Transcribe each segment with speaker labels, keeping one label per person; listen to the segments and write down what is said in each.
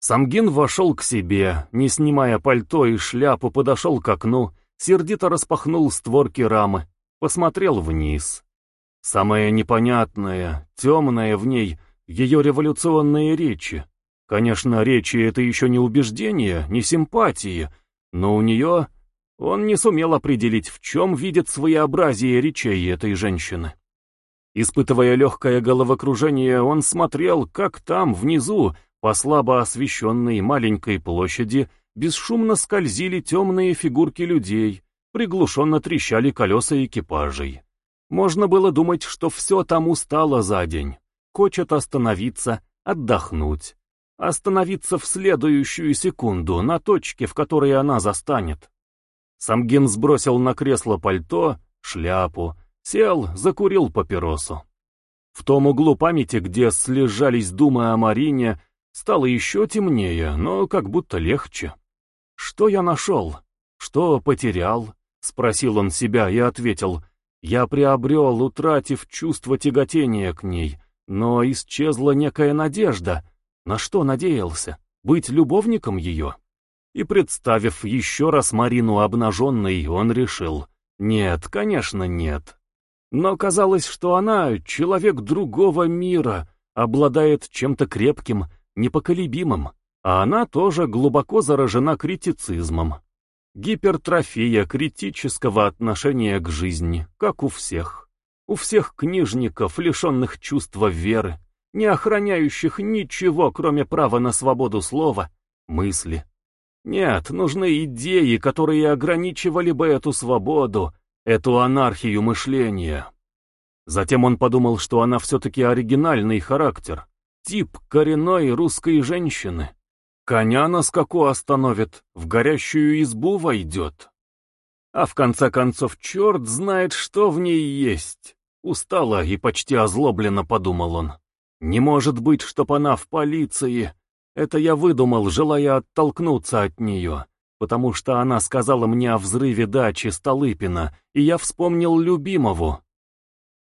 Speaker 1: Самгин вошел к себе, не снимая пальто и шляпу, подошел к окну, сердито распахнул створки рамы, посмотрел вниз. Самое непонятное, темное в ней — ее революционные речи. Конечно, речи — это еще не убеждение, не симпатии, но у нее... Он не сумел определить, в чем видит своеобразие речей этой женщины. Испытывая легкое головокружение, он смотрел, как там, внизу, по слабо освещенной маленькой площади, бесшумно скользили темные фигурки людей, приглушенно трещали колеса экипажей. Можно было думать, что все там устало за день, хочет остановиться, отдохнуть. Остановиться в следующую секунду на точке, в которой она застанет. Самгин сбросил на кресло пальто, шляпу, сел, закурил папиросу. В том углу памяти, где слежались думы о Марине, стало еще темнее, но как будто легче. «Что я нашел? Что потерял?» — спросил он себя и ответил. «Я приобрел, утратив чувство тяготения к ней, но исчезла некая надежда. На что надеялся? Быть любовником ее?» И представив еще раз Марину обнаженной, он решил. «Нет, конечно, нет». Но казалось, что она — человек другого мира, обладает чем-то крепким, непоколебимым, а она тоже глубоко заражена критицизмом. Гипертрофия критического отношения к жизни, как у всех. У всех книжников, лишенных чувства веры, не охраняющих ничего, кроме права на свободу слова, мысли. Нет, нужны идеи, которые ограничивали бы эту свободу, эту анархию мышления. Затем он подумал, что она все-таки оригинальный характер, тип коренной русской женщины. Коня на скаку остановит, в горящую избу войдет. А в конце концов, черт знает, что в ней есть. Устало и почти озлобленно подумал он. Не может быть, чтоб она в полиции. Это я выдумал, желая оттолкнуться от нее, потому что она сказала мне о взрыве дачи Столыпина, и я вспомнил любимого.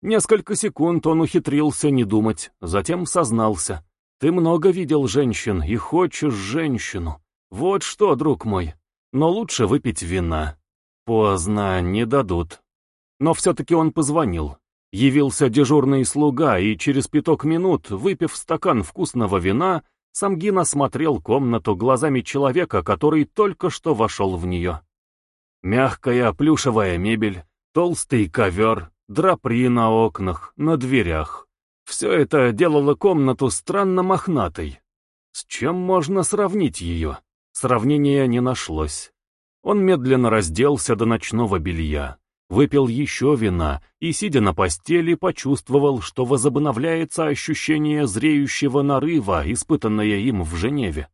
Speaker 1: Несколько секунд он ухитрился не думать, затем сознался. «Ты много видел женщин и хочешь женщину. Вот что, друг мой. Но лучше выпить вина. Поздно, не дадут». Но все-таки он позвонил. Явился дежурный слуга, и через пяток минут, выпив стакан вкусного вина, Самгин осмотрел комнату глазами человека, который только что вошел в нее. Мягкая плюшевая мебель, толстый ковер, драпри на окнах, на дверях. Все это делало комнату странно мохнатой. С чем можно сравнить ее? Сравнения не нашлось. Он медленно разделся до ночного белья, выпил еще вина и, сидя на постели, почувствовал, что возобновляется ощущение зреющего нарыва, испытанное им в Женеве.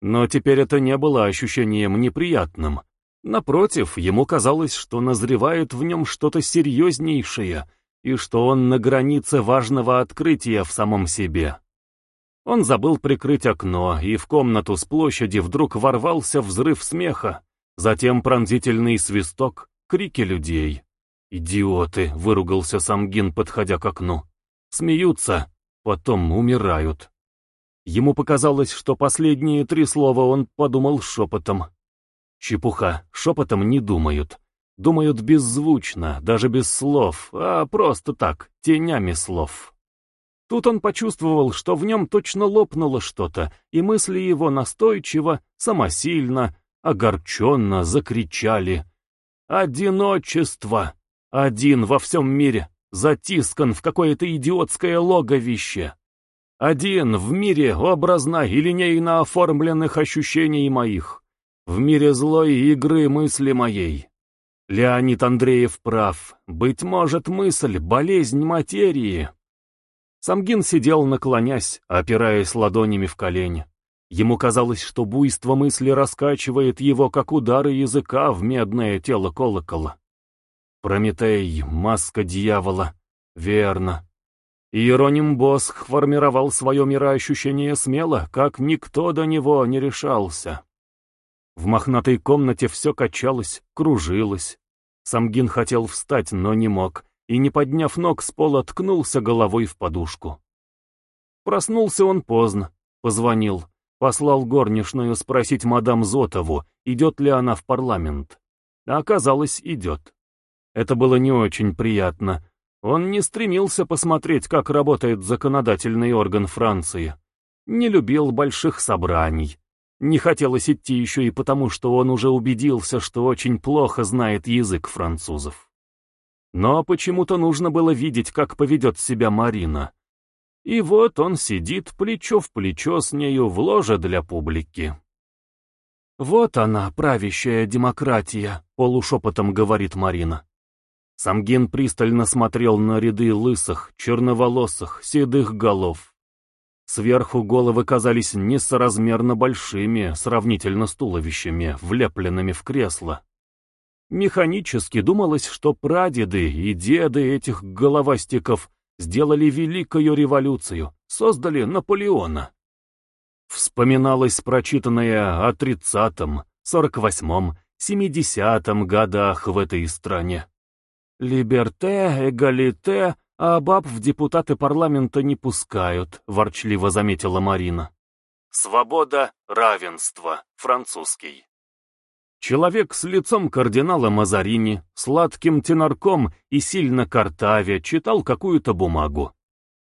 Speaker 1: Но теперь это не было ощущением неприятным, Напротив, ему казалось, что назревает в нем что-то серьезнейшее, и что он на границе важного открытия в самом себе. Он забыл прикрыть окно, и в комнату с площади вдруг ворвался взрыв смеха, затем пронзительный свисток, крики людей. «Идиоты!» — выругался Самгин, подходя к окну. «Смеются, потом умирают». Ему показалось, что последние три слова он подумал шепотом. Чепуха, шепотом не думают. Думают беззвучно, даже без слов, а просто так, тенями слов. Тут он почувствовал, что в нем точно лопнуло что-то, и мысли его настойчиво, самосильно, огорченно закричали. «Одиночество! Один во всем мире, затискан в какое-то идиотское логовище! Один в мире образно и линейно оформленных ощущений моих!» В мире злой игры мысли моей. Леонид Андреев прав. Быть может, мысль — болезнь материи. Самгин сидел, наклонясь, опираясь ладонями в колени. Ему казалось, что буйство мысли раскачивает его, как удары языка в медное тело колокола. Прометей, маска дьявола. Верно. Иероним Босх формировал свое мироощущение смело, как никто до него не решался. В мохнатой комнате все качалось, кружилось. Самгин хотел встать, но не мог, и, не подняв ног с пола, ткнулся головой в подушку. Проснулся он поздно, позвонил. Послал горничную спросить мадам Зотову, идет ли она в парламент. А оказалось, идет. Это было не очень приятно. Он не стремился посмотреть, как работает законодательный орган Франции. Не любил больших собраний. Не хотелось идти еще и потому, что он уже убедился, что очень плохо знает язык французов. Но почему-то нужно было видеть, как поведет себя Марина. И вот он сидит плечо в плечо с нею в ложе для публики. «Вот она, правящая демократия», — полушепотом говорит Марина. Самгин пристально смотрел на ряды лысых, черноволосых, седых голов. Сверху головы казались несоразмерно большими, сравнительно с туловищами, влепленными в кресло. Механически думалось, что прадеды и деды этих головастиков сделали великую революцию, создали Наполеона. Вспоминалось прочитанное о тридцатом, сорок восьмом, семидесятом годах в этой стране. «Либерте, эгалите, а баб в депутаты парламента не пускают», — ворчливо заметила Марина. «Свобода, равенство, французский». Человек с лицом кардинала Мазарини, сладким тенорком и сильно картавя читал какую-то бумагу.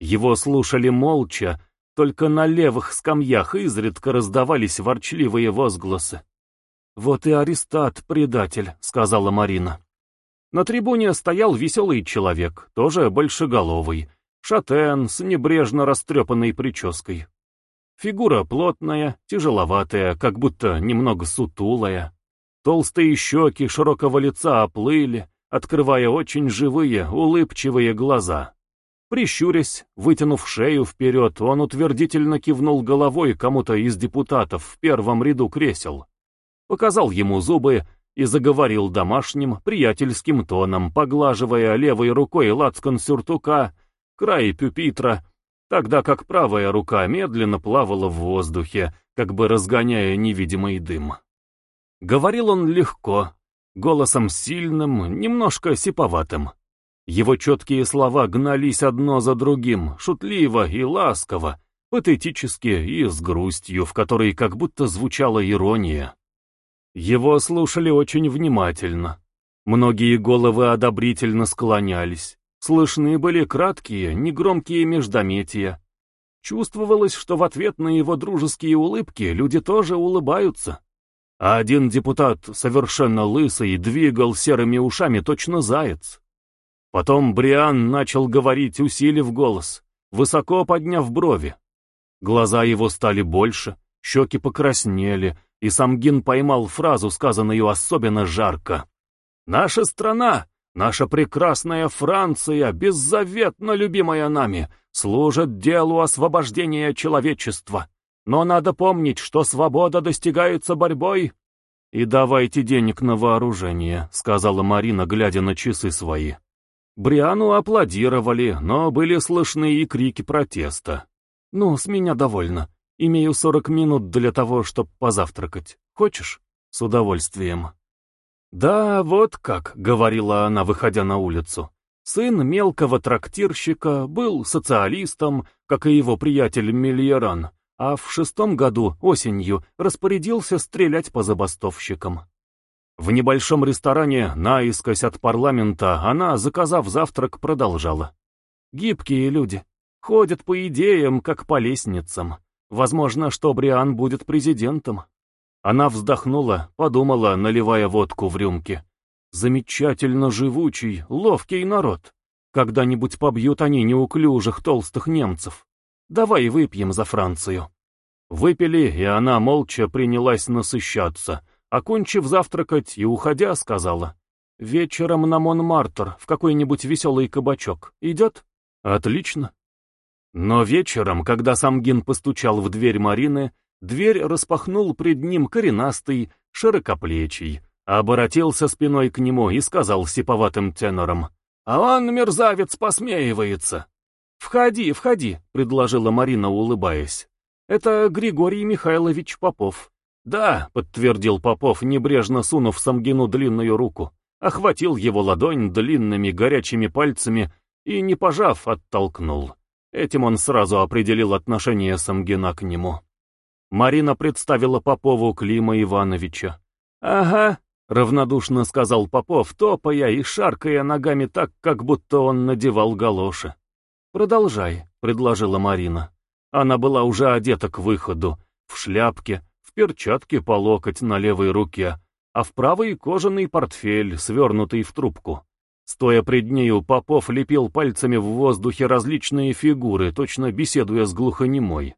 Speaker 1: Его слушали молча, только на левых скамьях изредка раздавались ворчливые возгласы. «Вот и Аристат, предатель», — сказала Марина. На трибуне стоял веселый человек, тоже большеголовый, шатен с небрежно растрепанной прической. Фигура плотная, тяжеловатая, как будто немного сутулая. Толстые щеки широкого лица оплыли, открывая очень живые, улыбчивые глаза. Прищурясь, вытянув шею вперед, он утвердительно кивнул головой кому-то из депутатов в первом ряду кресел. Показал ему зубы и заговорил домашним, приятельским тоном, поглаживая левой рукой лацкан сюртука, край пюпитра, тогда как правая рука медленно плавала в воздухе, как бы разгоняя невидимый дым. Говорил он легко, голосом сильным, немножко сиповатым. Его четкие слова гнались одно за другим, шутливо и ласково, патетически и с грустью, в которой как будто звучала ирония. Его слушали очень внимательно. Многие головы одобрительно склонялись. Слышны были краткие, негромкие междометия. Чувствовалось, что в ответ на его дружеские улыбки люди тоже улыбаются а один депутат, совершенно лысый, двигал серыми ушами точно заяц. Потом Бриан начал говорить, усилив голос, высоко подняв брови. Глаза его стали больше, щеки покраснели, и Самгин поймал фразу, сказанную особенно жарко. «Наша страна, наша прекрасная Франция, беззаветно любимая нами, служит делу освобождения человечества. Но надо помнить, что свобода достигается борьбой. «И давайте денег на вооружение», — сказала Марина, глядя на часы свои. Бриану аплодировали, но были слышны и крики протеста. «Ну, с меня довольно. Имею сорок минут для того, чтобы позавтракать. Хочешь?» «С удовольствием». «Да, вот как», — говорила она, выходя на улицу. Сын мелкого трактирщика был социалистом, как и его приятель Мильеран, а в шестом году, осенью, распорядился стрелять по забастовщикам. В небольшом ресторане, наискось от парламента, она, заказав завтрак, продолжала. Гибкие люди. Ходят по идеям, как по лестницам. Возможно, что Бриан будет президентом. Она вздохнула, подумала, наливая водку в рюмки. Замечательно живучий, ловкий народ. Когда-нибудь побьют они неуклюжих толстых немцев. Давай выпьем за Францию. Выпили, и она молча принялась насыщаться. Окончив завтракать и уходя, сказала. Вечером на Монмартр, в какой-нибудь веселый кабачок. Идет? Отлично. Но вечером, когда Самгин постучал в дверь Марины, дверь распахнул пред ним коренастый, широкоплечий, обратился спиной к нему и сказал сиповатым тенором. «А он, мерзавец, посмеивается!» «Входи, входи», — предложила Марина, улыбаясь. «Это Григорий Михайлович Попов». «Да», — подтвердил Попов, небрежно сунув Самгину длинную руку, охватил его ладонь длинными горячими пальцами и, не пожав, оттолкнул. Этим он сразу определил отношение Самгина к нему. Марина представила Попову Клима Ивановича. «Ага», — равнодушно сказал Попов, топая и шаркая ногами так, как будто он надевал галоши. «Продолжай», — предложила Марина. Она была уже одета к выходу, в шляпке, в перчатке по локоть на левой руке, а в правой кожаный портфель, свернутый в трубку. Стоя пред нею, Попов лепил пальцами в воздухе различные фигуры, точно беседуя с глухонемой.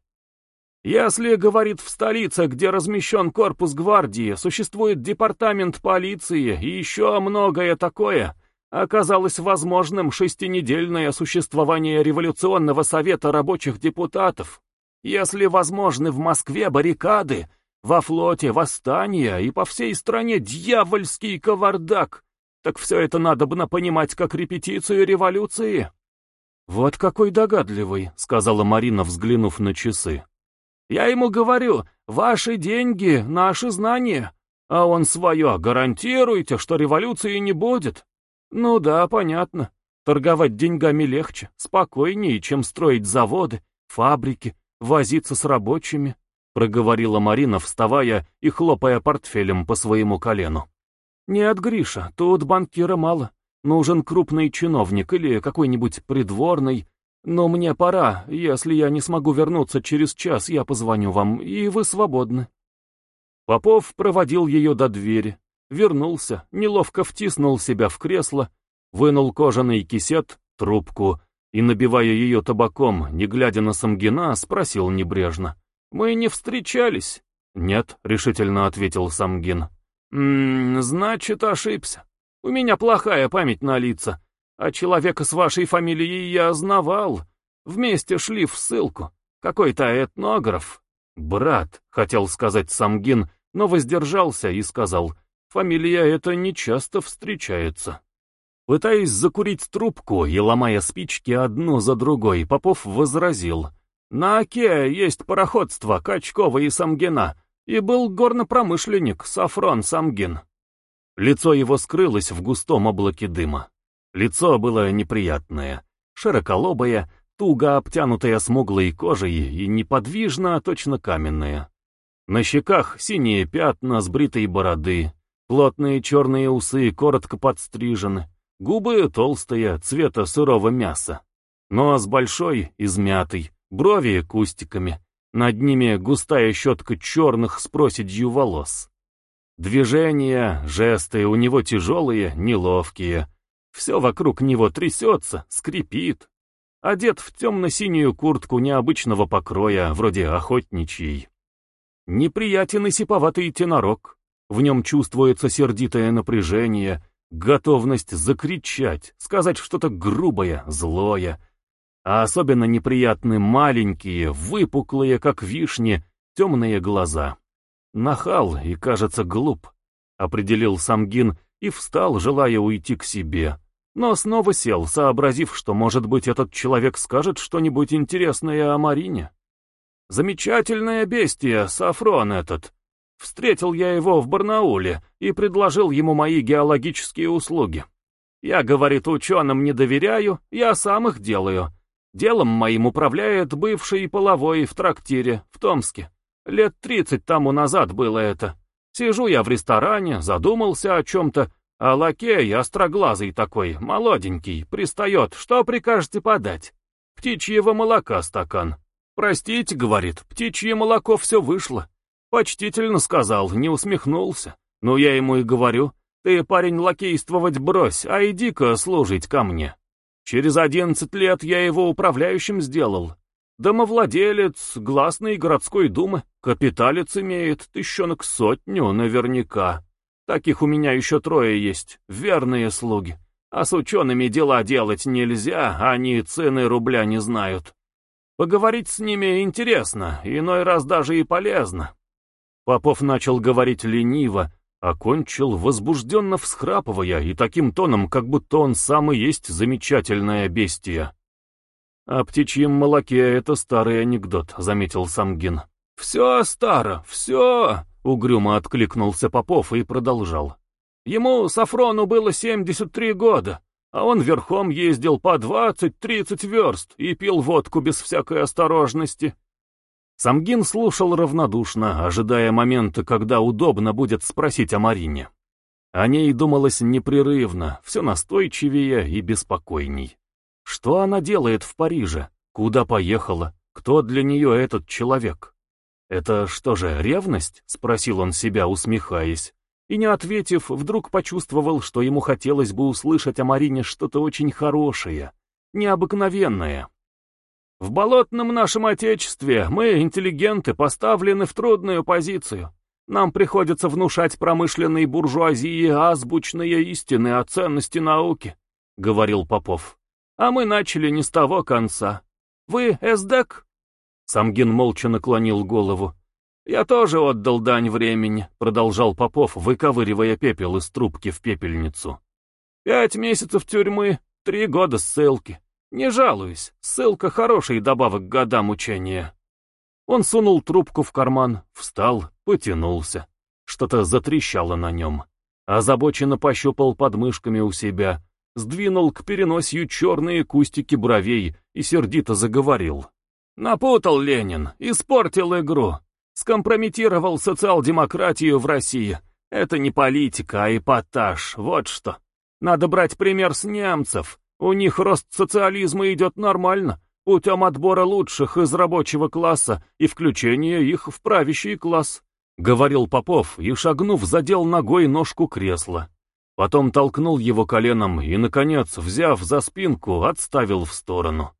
Speaker 1: «Если, — говорит, — в столице, где размещен корпус гвардии, существует департамент полиции и еще многое такое, оказалось возможным шестинедельное существование революционного совета рабочих депутатов, если возможны в Москве баррикады, во флоте восстания и по всей стране дьявольский кавардак, так все это надобно понимать как репетицию революции». «Вот какой догадливый», — сказала Марина, взглянув на часы. Я ему говорю, ваши деньги, наши знания. А он свое, гарантируйте, что революции не будет. Ну да, понятно. Торговать деньгами легче, спокойнее, чем строить заводы, фабрики, возиться с рабочими, проговорила Марина, вставая и хлопая портфелем по своему колену. Нет, Гриша, тут банкира мало. Нужен крупный чиновник или какой-нибудь придворный, но мне пора, если я не смогу вернуться через час, я позвоню вам, и вы свободны. Попов проводил ее до двери, вернулся, неловко втиснул себя в кресло, вынул кожаный кисет, трубку и, набивая ее табаком, не глядя на Самгина, спросил небрежно. «Мы не встречались?» «Нет», — решительно ответил Самгин. «М значит, ошибся. У меня плохая память на лица. А человека с вашей фамилией я знавал. Вместе шли в ссылку. Какой-то этнограф. Брат, хотел сказать Самгин, но воздержался и сказал, фамилия эта нечасто встречается. Пытаясь закурить трубку и ломая спички одну за другой, Попов возразил. На Оке есть пароходство Качкова и Самгина, и был горнопромышленник Сафрон Самгин. Лицо его скрылось в густом облаке дыма. Лицо было неприятное, широколобое, туго обтянутое смуглой кожей и неподвижно, точно каменное. На щеках синие пятна с бритой бороды, плотные черные усы коротко подстрижены, губы толстые, цвета сырого мяса. Нос большой, измятый, брови кустиками, над ними густая щетка черных с проседью волос. Движения, жесты у него тяжелые, неловкие, все вокруг него трясется, скрипит. Одет в темно-синюю куртку необычного покроя, вроде охотничьей. Неприятен и сиповатый тенорок. В нем чувствуется сердитое напряжение, готовность закричать, сказать что-то грубое, злое. А особенно неприятны маленькие, выпуклые, как вишни, темные глаза. Нахал и, кажется, глуп, определил Самгин и встал, желая уйти к себе. Но снова сел, сообразив, что, может быть, этот человек скажет что-нибудь интересное о Марине. Замечательное бестие, Сафрон этот. Встретил я его в Барнауле и предложил ему мои геологические услуги. Я, говорит, ученым не доверяю, я сам их делаю. Делом моим управляет бывший половой в трактире в Томске. Лет тридцать тому назад было это. Сижу я в ресторане, задумался о чем-то, а лакей, остроглазый такой, молоденький, пристает, что прикажете подать? Птичьего молока стакан. Простите, говорит, птичье молоко все вышло. Почтительно сказал, не усмехнулся. Ну я ему и говорю, ты, парень, лакействовать брось, а иди-ка служить ко мне. Через одиннадцать лет я его управляющим сделал. Домовладелец, гласный городской думы, капиталец имеет, тыщенок сотню наверняка. Таких у меня еще трое есть, верные слуги. А с учеными дела делать нельзя, они цены рубля не знают. Поговорить с ними интересно, иной раз даже и полезно. Попов начал говорить лениво, окончил возбужденно всхрапывая и таким тоном, как будто он сам и есть замечательное бестия. «О птичьем молоке это старый анекдот», — заметил Самгин. «Все старо, все!» — угрюмо откликнулся Попов и продолжал. «Ему, Сафрону, было 73 года, а он верхом ездил по 20-30 верст и пил водку без всякой осторожности. Самгин слушал равнодушно, ожидая момента, когда удобно будет спросить о Марине. О ней думалось непрерывно, все настойчивее и беспокойней. Что она делает в Париже? Куда поехала? Кто для нее этот человек? «Это что же, ревность?» — спросил он себя, усмехаясь. И не ответив, вдруг почувствовал, что ему хотелось бы услышать о Марине что-то очень хорошее, необыкновенное. В болотном нашем отечестве мы, интеллигенты, поставлены в трудную позицию. Нам приходится внушать промышленной буржуазии азбучные истины о ценности науки, — говорил Попов. А мы начали не с того конца. Вы эсдек? Самгин молча наклонил голову. «Я тоже отдал дань времени», — продолжал Попов, выковыривая пепел из трубки в пепельницу. «Пять месяцев тюрьмы, три года ссылки. Не жалуюсь, ссылка — хороший добавок к годам учения». Он сунул трубку в карман, встал, потянулся. Что-то затрещало на нем. Озабоченно пощупал подмышками у себя, сдвинул к переносью черные кустики бровей и сердито заговорил. Напутал Ленин, испортил игру, скомпрометировал социал-демократию в России. Это не политика, а эпатаж, вот что. Надо брать пример с немцев. У них рост социализма идет нормально, путем отбора лучших из рабочего класса и включения их в правящий класс. Говорил Попов и, шагнув, задел ногой ножку кресла. Потом толкнул его коленом и, наконец, взяв за спинку, отставил в сторону.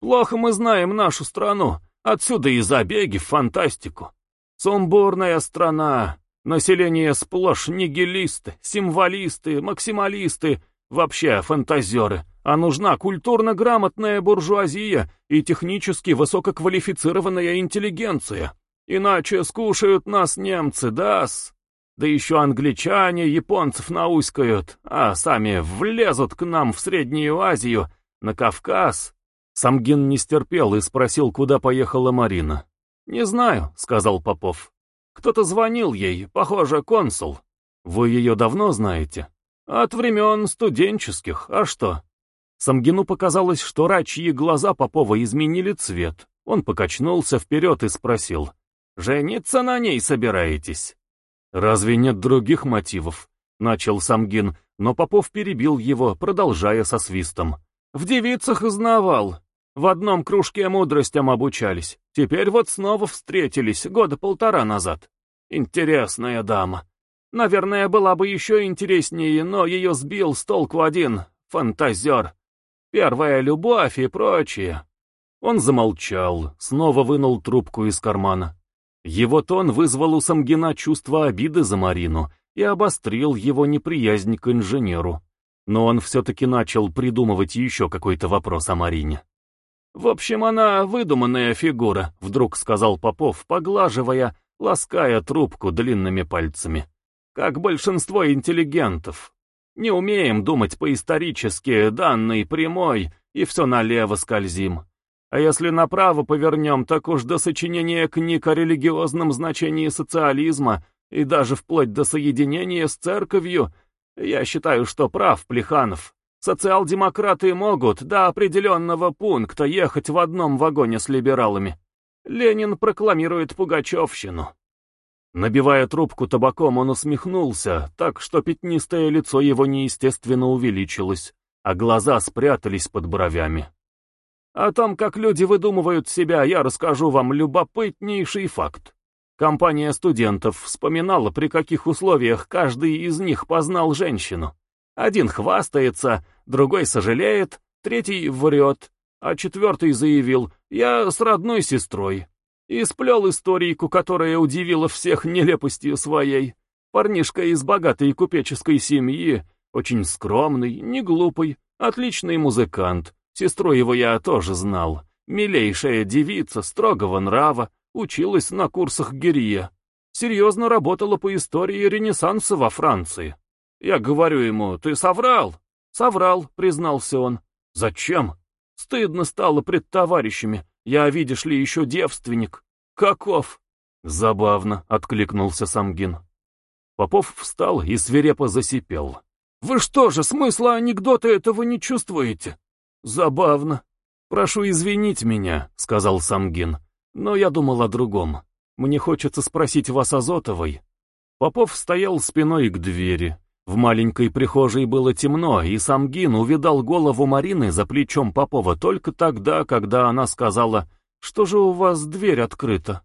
Speaker 1: Плохо мы знаем нашу страну, отсюда и забеги в фантастику. Сумбурная страна, население сплошь нигилисты, символисты, максималисты, вообще фантазеры, а нужна культурно грамотная буржуазия и технически высококвалифицированная интеллигенция. Иначе скушают нас немцы, дас. Да еще англичане японцев науськают, а сами влезут к нам в Среднюю Азию, на Кавказ, Самгин не стерпел и спросил, куда поехала Марина. «Не знаю», — сказал Попов. «Кто-то звонил ей, похоже, консул. Вы ее давно знаете?» «От времен студенческих, а что?» Самгину показалось, что рачьи глаза Попова изменили цвет. Он покачнулся вперед и спросил. «Жениться на ней собираетесь?» «Разве нет других мотивов?» — начал Самгин, но Попов перебил его, продолжая со свистом. «В девицах изнавал. В одном кружке мудростям обучались. Теперь вот снова встретились, года полтора назад. Интересная дама. Наверное, была бы еще интереснее, но ее сбил с толку один фантазер. Первая любовь и прочее. Он замолчал, снова вынул трубку из кармана. Его тон вызвал у Самгина чувство обиды за Марину и обострил его неприязнь к инженеру. Но он все-таки начал придумывать еще какой-то вопрос о Марине. «В общем, она выдуманная фигура», — вдруг сказал Попов, поглаживая, лаская трубку длинными пальцами. «Как большинство интеллигентов. Не умеем думать по-исторически, данной прямой, и все налево скользим. А если направо повернем, так уж до сочинения книг о религиозном значении социализма и даже вплоть до соединения с церковью, я считаю, что прав Плеханов. Социал-демократы могут до определенного пункта ехать в одном вагоне с либералами. Ленин прокламирует пугачевщину. Набивая трубку табаком, он усмехнулся, так что пятнистое лицо его неестественно увеличилось, а глаза спрятались под бровями. О том, как люди выдумывают себя, я расскажу вам любопытнейший факт. Компания студентов вспоминала, при каких условиях каждый из них познал женщину. Один хвастается, другой сожалеет, третий врет, а четвертый заявил «Я с родной сестрой». И сплел историйку, которая удивила всех нелепостью своей. Парнишка из богатой купеческой семьи, очень скромный, не глупый, отличный музыкант. Сестру его я тоже знал. Милейшая девица, строгого нрава, училась на курсах Герия. Серьезно работала по истории Ренессанса во Франции. Я говорю ему, ты соврал? Соврал, признался он. Зачем? Стыдно стало пред товарищами. Я, видишь ли, еще девственник. Каков? Забавно, откликнулся Самгин. Попов встал и свирепо засипел. «Вы что же, смысла анекдота этого не чувствуете?» «Забавно. Прошу извинить меня», — сказал Самгин. Но я думал о другом. Мне хочется спросить вас о Зотовой. Попов стоял спиной к двери. В маленькой прихожей было темно, и Самгин увидал голову Марины за плечом Попова только тогда, когда она сказала, «Что же у вас дверь открыта?»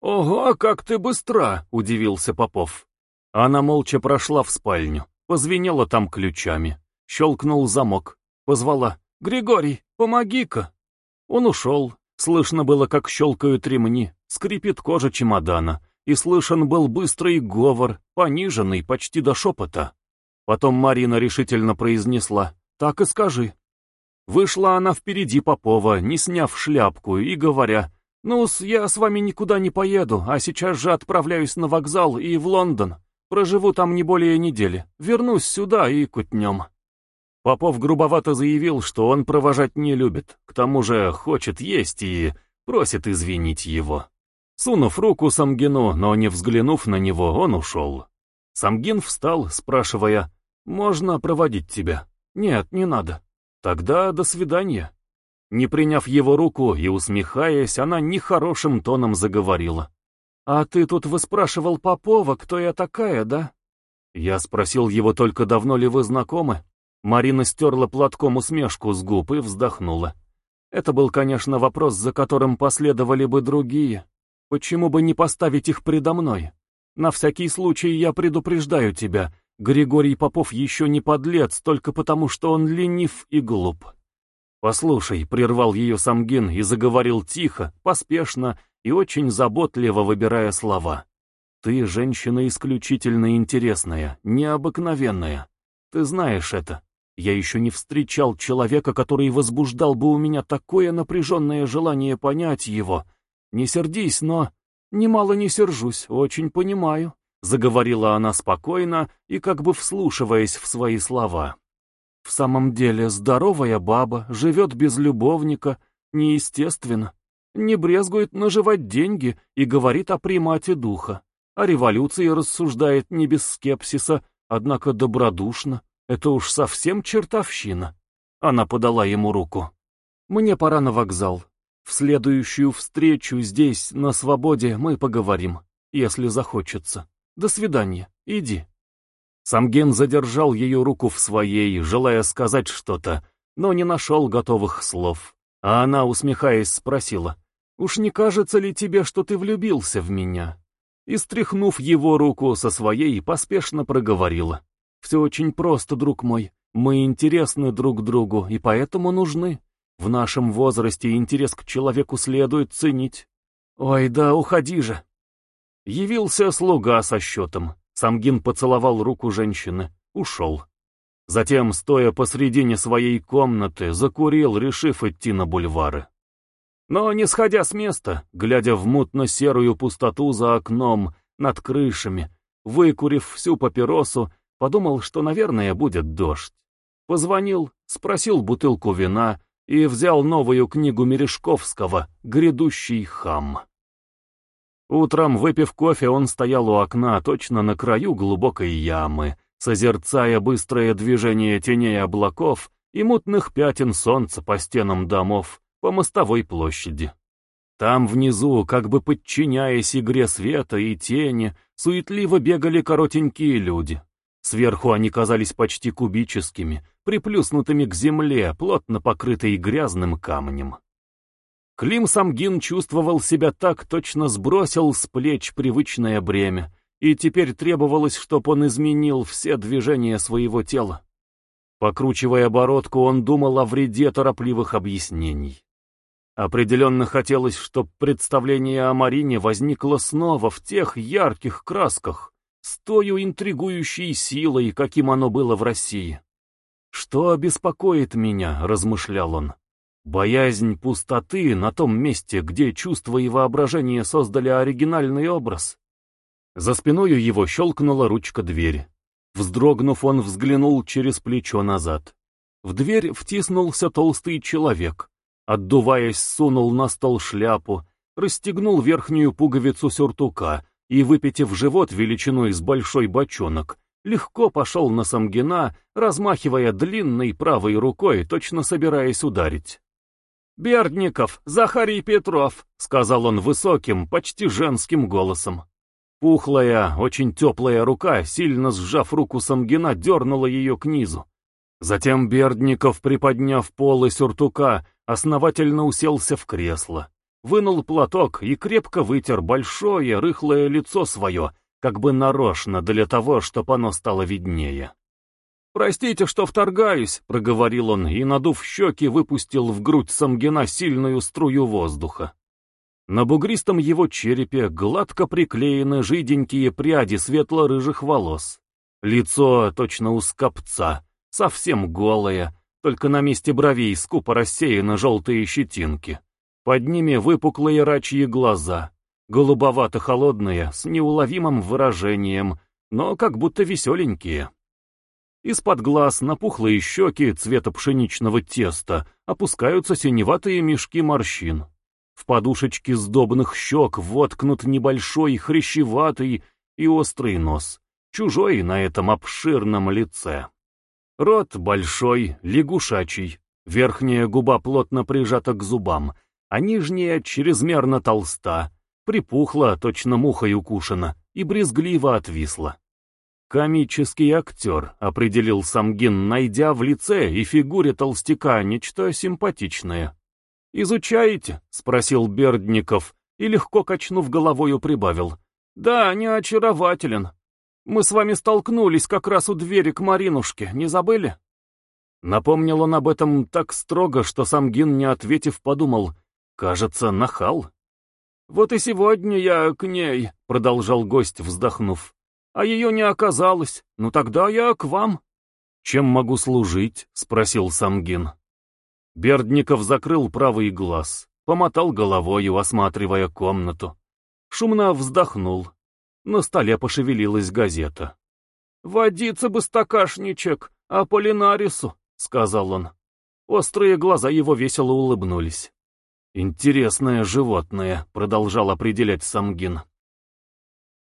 Speaker 1: «Ого, как ты быстра!» — удивился Попов. Она молча прошла в спальню, позвенела там ключами, щелкнул замок, позвала, «Григорий, помоги-ка!» Он ушел, слышно было, как щелкают ремни, скрипит кожа чемодана, и слышен был быстрый говор, пониженный почти до шепота. Потом Марина решительно произнесла «Так и скажи». Вышла она впереди Попова, не сняв шляпку, и говоря «Ну-с, я с вами никуда не поеду, а сейчас же отправляюсь на вокзал и в Лондон. Проживу там не более недели. Вернусь сюда и кутнем». Попов грубовато заявил, что он провожать не любит, к тому же хочет есть и просит извинить его. Сунув руку Самгину, но не взглянув на него, он ушел. Самгин встал, спрашивая, «Можно проводить тебя?» «Нет, не надо». «Тогда до свидания». Не приняв его руку и усмехаясь, она нехорошим тоном заговорила. «А ты тут выспрашивал Попова, кто я такая, да?» Я спросил его только, давно ли вы знакомы. Марина стерла платком усмешку с губ и вздохнула. Это был, конечно, вопрос, за которым последовали бы другие. Почему бы не поставить их предо мной? На всякий случай я предупреждаю тебя, Григорий Попов еще не подлец, только потому, что он ленив и глуп. «Послушай», — прервал ее Самгин и заговорил тихо, поспешно и очень заботливо выбирая слова. «Ты женщина исключительно интересная, необыкновенная. Ты знаешь это. Я еще не встречал человека, который возбуждал бы у меня такое напряженное желание понять его. Не сердись, но...» «Немало не сержусь, очень понимаю», — заговорила она спокойно и как бы вслушиваясь в свои слова. «В самом деле, здоровая баба, живет без любовника, неестественно, не брезгует наживать деньги и говорит о примате духа, о революции рассуждает не без скепсиса, однако добродушно. Это уж совсем чертовщина». Она подала ему руку. «Мне пора на вокзал. В следующую встречу здесь, на свободе, мы поговорим, если захочется». До свидания, иди. Самген задержал ее руку в своей, желая сказать что-то, но не нашел готовых слов. А она, усмехаясь, спросила, «Уж не кажется ли тебе, что ты влюбился в меня?» И, стряхнув его руку со своей, поспешно проговорила, «Все очень просто, друг мой, мы интересны друг другу и поэтому нужны. В нашем возрасте интерес к человеку следует ценить. Ой, да уходи же!» Явился слуга со счетом. Самгин поцеловал руку женщины, ушел. Затем, стоя посредине своей комнаты, закурил, решив идти на бульвары. Но, не сходя с места, глядя в мутно-серую пустоту за окном, над крышами, выкурив всю папиросу, подумал, что, наверное, будет дождь. Позвонил, спросил бутылку вина и взял новую книгу Мережковского «Грядущий хам». Утром, выпив кофе, он стоял у окна, точно на краю глубокой ямы, созерцая быстрое движение теней облаков и мутных пятен солнца по стенам домов, по мостовой площади. Там внизу, как бы подчиняясь игре света и тени, суетливо бегали коротенькие люди. Сверху они казались почти кубическими, приплюснутыми к земле, плотно покрытой грязным камнем. Клим Самгин чувствовал себя так, точно сбросил с плеч привычное бремя, и теперь требовалось, чтобы он изменил все движения своего тела. Покручивая бородку, он думал о вреде торопливых объяснений. Определенно хотелось, чтобы представление о Марине возникло снова в тех ярких красках, с той интригующей силой, каким оно было в России. «Что беспокоит меня?» — размышлял он. Боязнь пустоты на том месте, где чувство и воображение создали оригинальный образ. За спиною его щелкнула ручка двери. Вздрогнув, он взглянул через плечо назад. В дверь втиснулся толстый человек. Отдуваясь, сунул на стол шляпу, расстегнул верхнюю пуговицу сюртука и, выпитив живот величиной с большой бочонок, легко пошел на Самгина, размахивая длинной правой рукой, точно собираясь ударить. «Бердников, Захарий Петров», — сказал он высоким, почти женским голосом. Пухлая, очень теплая рука, сильно сжав руку Самгина, дернула ее к низу. Затем Бердников, приподняв полы сюртука, основательно уселся в кресло, вынул платок и крепко вытер большое, рыхлое лицо свое, как бы нарочно для того, чтобы оно стало виднее. «Простите, что вторгаюсь», — проговорил он и, надув щеки, выпустил в грудь Самгина сильную струю воздуха. На бугристом его черепе гладко приклеены жиденькие пряди светло-рыжих волос. Лицо точно у скопца, совсем голое, только на месте бровей скупо рассеяны желтые щетинки. Под ними выпуклые рачьи глаза, голубовато-холодные, с неуловимым выражением, но как будто веселенькие. Из-под глаз на пухлые щеки цвета пшеничного теста опускаются синеватые мешки морщин. В подушечке сдобных щек воткнут небольшой, хрящеватый и острый нос, чужой на этом обширном лице. Рот большой, лягушачий, верхняя губа плотно прижата к зубам, а нижняя чрезмерно толста, припухла, точно мухой укушена, и брезгливо отвисла. Комический актер, определил Самгин, найдя в лице и фигуре толстяка нечто симпатичное. «Изучаете?» — спросил Бердников и, легко качнув головою, прибавил. «Да, не очарователен. Мы с вами столкнулись как раз у двери к Маринушке, не забыли?» Напомнил он об этом так строго, что сам Гин, не ответив, подумал, «Кажется, нахал». «Вот и сегодня я к ней», — продолжал гость, вздохнув. «А ее не оказалось. Ну тогда я к вам». «Чем могу служить?» — спросил Самгин. Бердников закрыл правый глаз, помотал головою, осматривая комнату. Шумно вздохнул. На столе пошевелилась газета. «Водиться бы стакашничек, а Полинарису», — сказал он. Острые глаза его весело улыбнулись. «Интересное животное», — продолжал определять Самгин.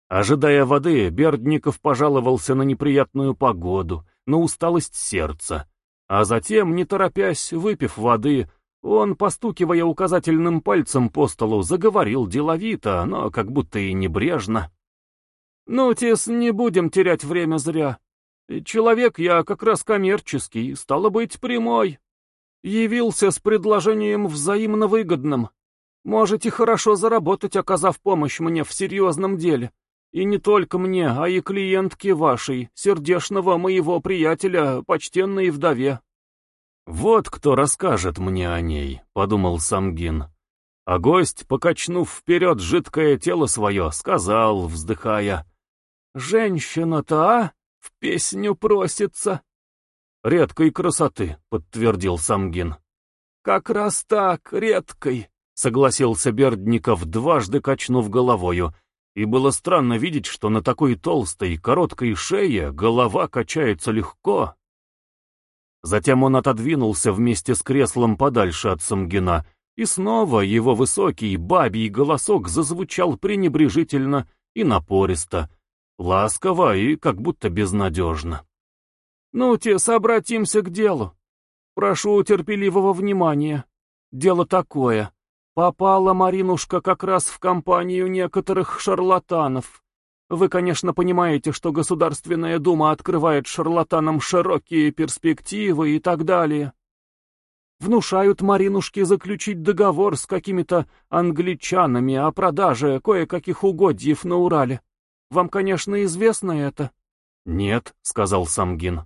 Speaker 1: Ожидая воды, Бердников пожаловался на неприятную погоду, на усталость сердца, а затем, не торопясь, выпив воды, он, постукивая указательным пальцем по столу, заговорил деловито, но как будто и небрежно. «Ну, Тес, не будем терять время зря. Человек я как раз коммерческий, стало быть, прямой. Явился с предложением взаимно выгодным. Можете хорошо заработать, оказав помощь мне в серьезном деле. И не только мне, а и клиентке вашей, сердешного моего приятеля, почтенной вдове. «Вот кто расскажет мне о ней», — подумал Самгин. А гость, покачнув вперед жидкое тело свое, сказал, вздыхая, «Женщина-то, а, в песню просится». «Редкой красоты», — подтвердил Самгин. «Как раз так, редкой», — согласился Бердников, дважды качнув головою, и было странно видеть, что на такой толстой, короткой шее голова качается легко. Затем он отодвинулся вместе с креслом подальше от Самгина, и снова его высокий бабий голосок зазвучал пренебрежительно и напористо, ласково и как будто безнадежно. «Ну-те, обратимся к делу. Прошу терпеливого внимания. Дело такое. Попала Маринушка как раз в компанию некоторых шарлатанов. Вы, конечно, понимаете, что Государственная Дума открывает шарлатанам широкие перспективы и так далее. Внушают Маринушке заключить договор с какими-то англичанами о продаже кое-каких угодьев на Урале. Вам, конечно, известно это? Нет, сказал Самгин.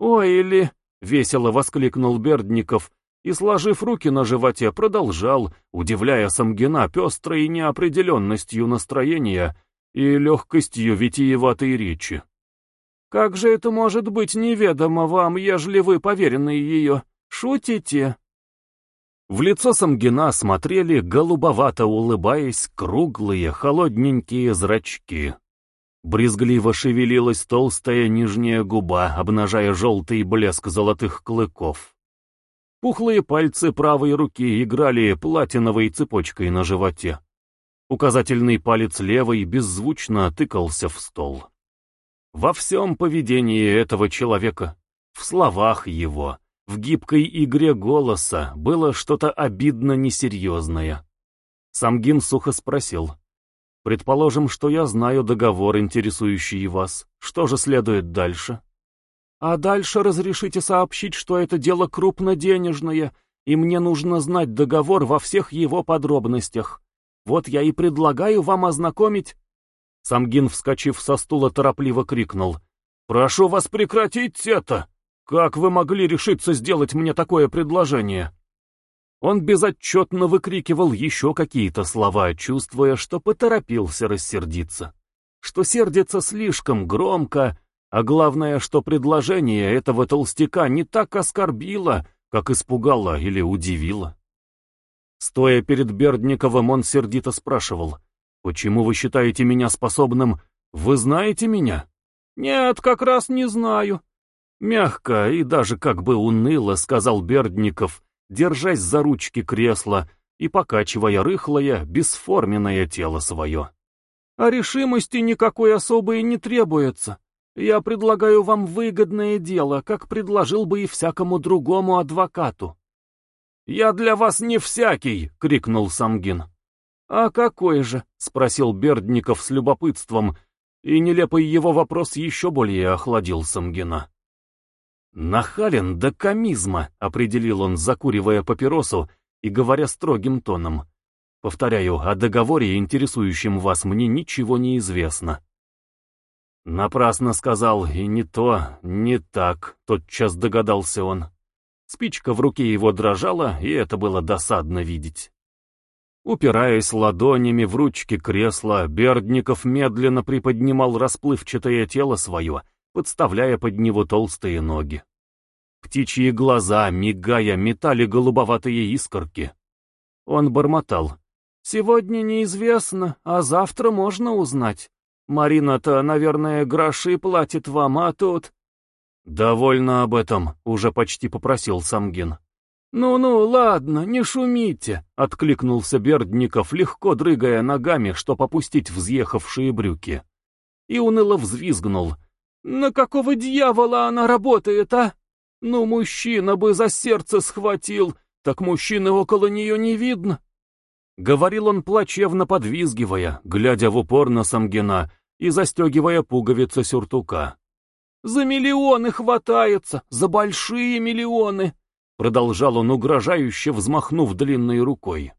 Speaker 1: Ой, или... Весело воскликнул Бердников и, сложив руки на животе, продолжал, удивляя Самгина пестрой неопределенностью настроения и легкостью витиеватой речи. «Как же это может быть неведомо вам, ежели вы поверенные ее? Шутите?» В лицо Самгина смотрели, голубовато улыбаясь, круглые, холодненькие зрачки. Брезгливо шевелилась толстая нижняя губа, обнажая желтый блеск золотых клыков. Пухлые пальцы правой руки играли платиновой цепочкой на животе. Указательный палец левой беззвучно тыкался в стол. Во всем поведении этого человека, в словах его, В гибкой игре голоса было что-то обидно несерьезное. Самгин сухо спросил. «Предположим, что я знаю договор, интересующий вас. Что же следует дальше?» «А дальше разрешите сообщить, что это дело крупноденежное, и мне нужно знать договор во всех его подробностях. Вот я и предлагаю вам ознакомить...» Самгин, вскочив со стула, торопливо крикнул. «Прошу вас прекратить это! Как вы могли решиться сделать мне такое предложение?» Он безотчетно выкрикивал еще какие-то слова, чувствуя, что поторопился рассердиться. Что сердится слишком громко, а главное, что предложение этого толстяка не так оскорбило, как испугало или удивило. Стоя перед Бердниковым, он сердито спрашивал, «Почему вы считаете меня способным? Вы знаете меня?» «Нет, как раз не знаю». Мягко и даже как бы уныло сказал Бердников, держась за ручки кресла и покачивая рыхлое, бесформенное тело свое. «А решимости никакой особой не требуется. Я предлагаю вам выгодное дело, как предложил бы и всякому другому адвокату». «Я для вас не всякий!» — крикнул Самгин. «А какой же?» — спросил Бердников с любопытством, и нелепый его вопрос еще более охладил Самгина. «Нахален до комизма», — определил он, закуривая папиросу и говоря строгим тоном. «Повторяю, о договоре, интересующем вас, мне ничего не известно». Напрасно сказал, и не то, не так, тотчас догадался он. Спичка в руке его дрожала, и это было досадно видеть. Упираясь ладонями в ручки кресла, Бердников медленно приподнимал расплывчатое тело свое, подставляя под него толстые ноги. Птичьи глаза, мигая, метали голубоватые искорки. Он бормотал. «Сегодня неизвестно, а завтра можно узнать. Марина-то, наверное, гроши платит вам, а тут...» «Довольно об этом», — уже почти попросил Самгин. «Ну-ну, ладно, не шумите», — откликнулся Бердников, легко дрыгая ногами, чтоб опустить взъехавшие брюки. И уныло взвизгнул. «На какого дьявола она работает, а? Ну, мужчина бы за сердце схватил, так мужчины около нее не видно». Говорил он плачевно подвизгивая, глядя в упор на Самгина и застегивая пуговицы сюртука. За миллионы хватается, за большие миллионы!» Продолжал он угрожающе, взмахнув длинной рукой.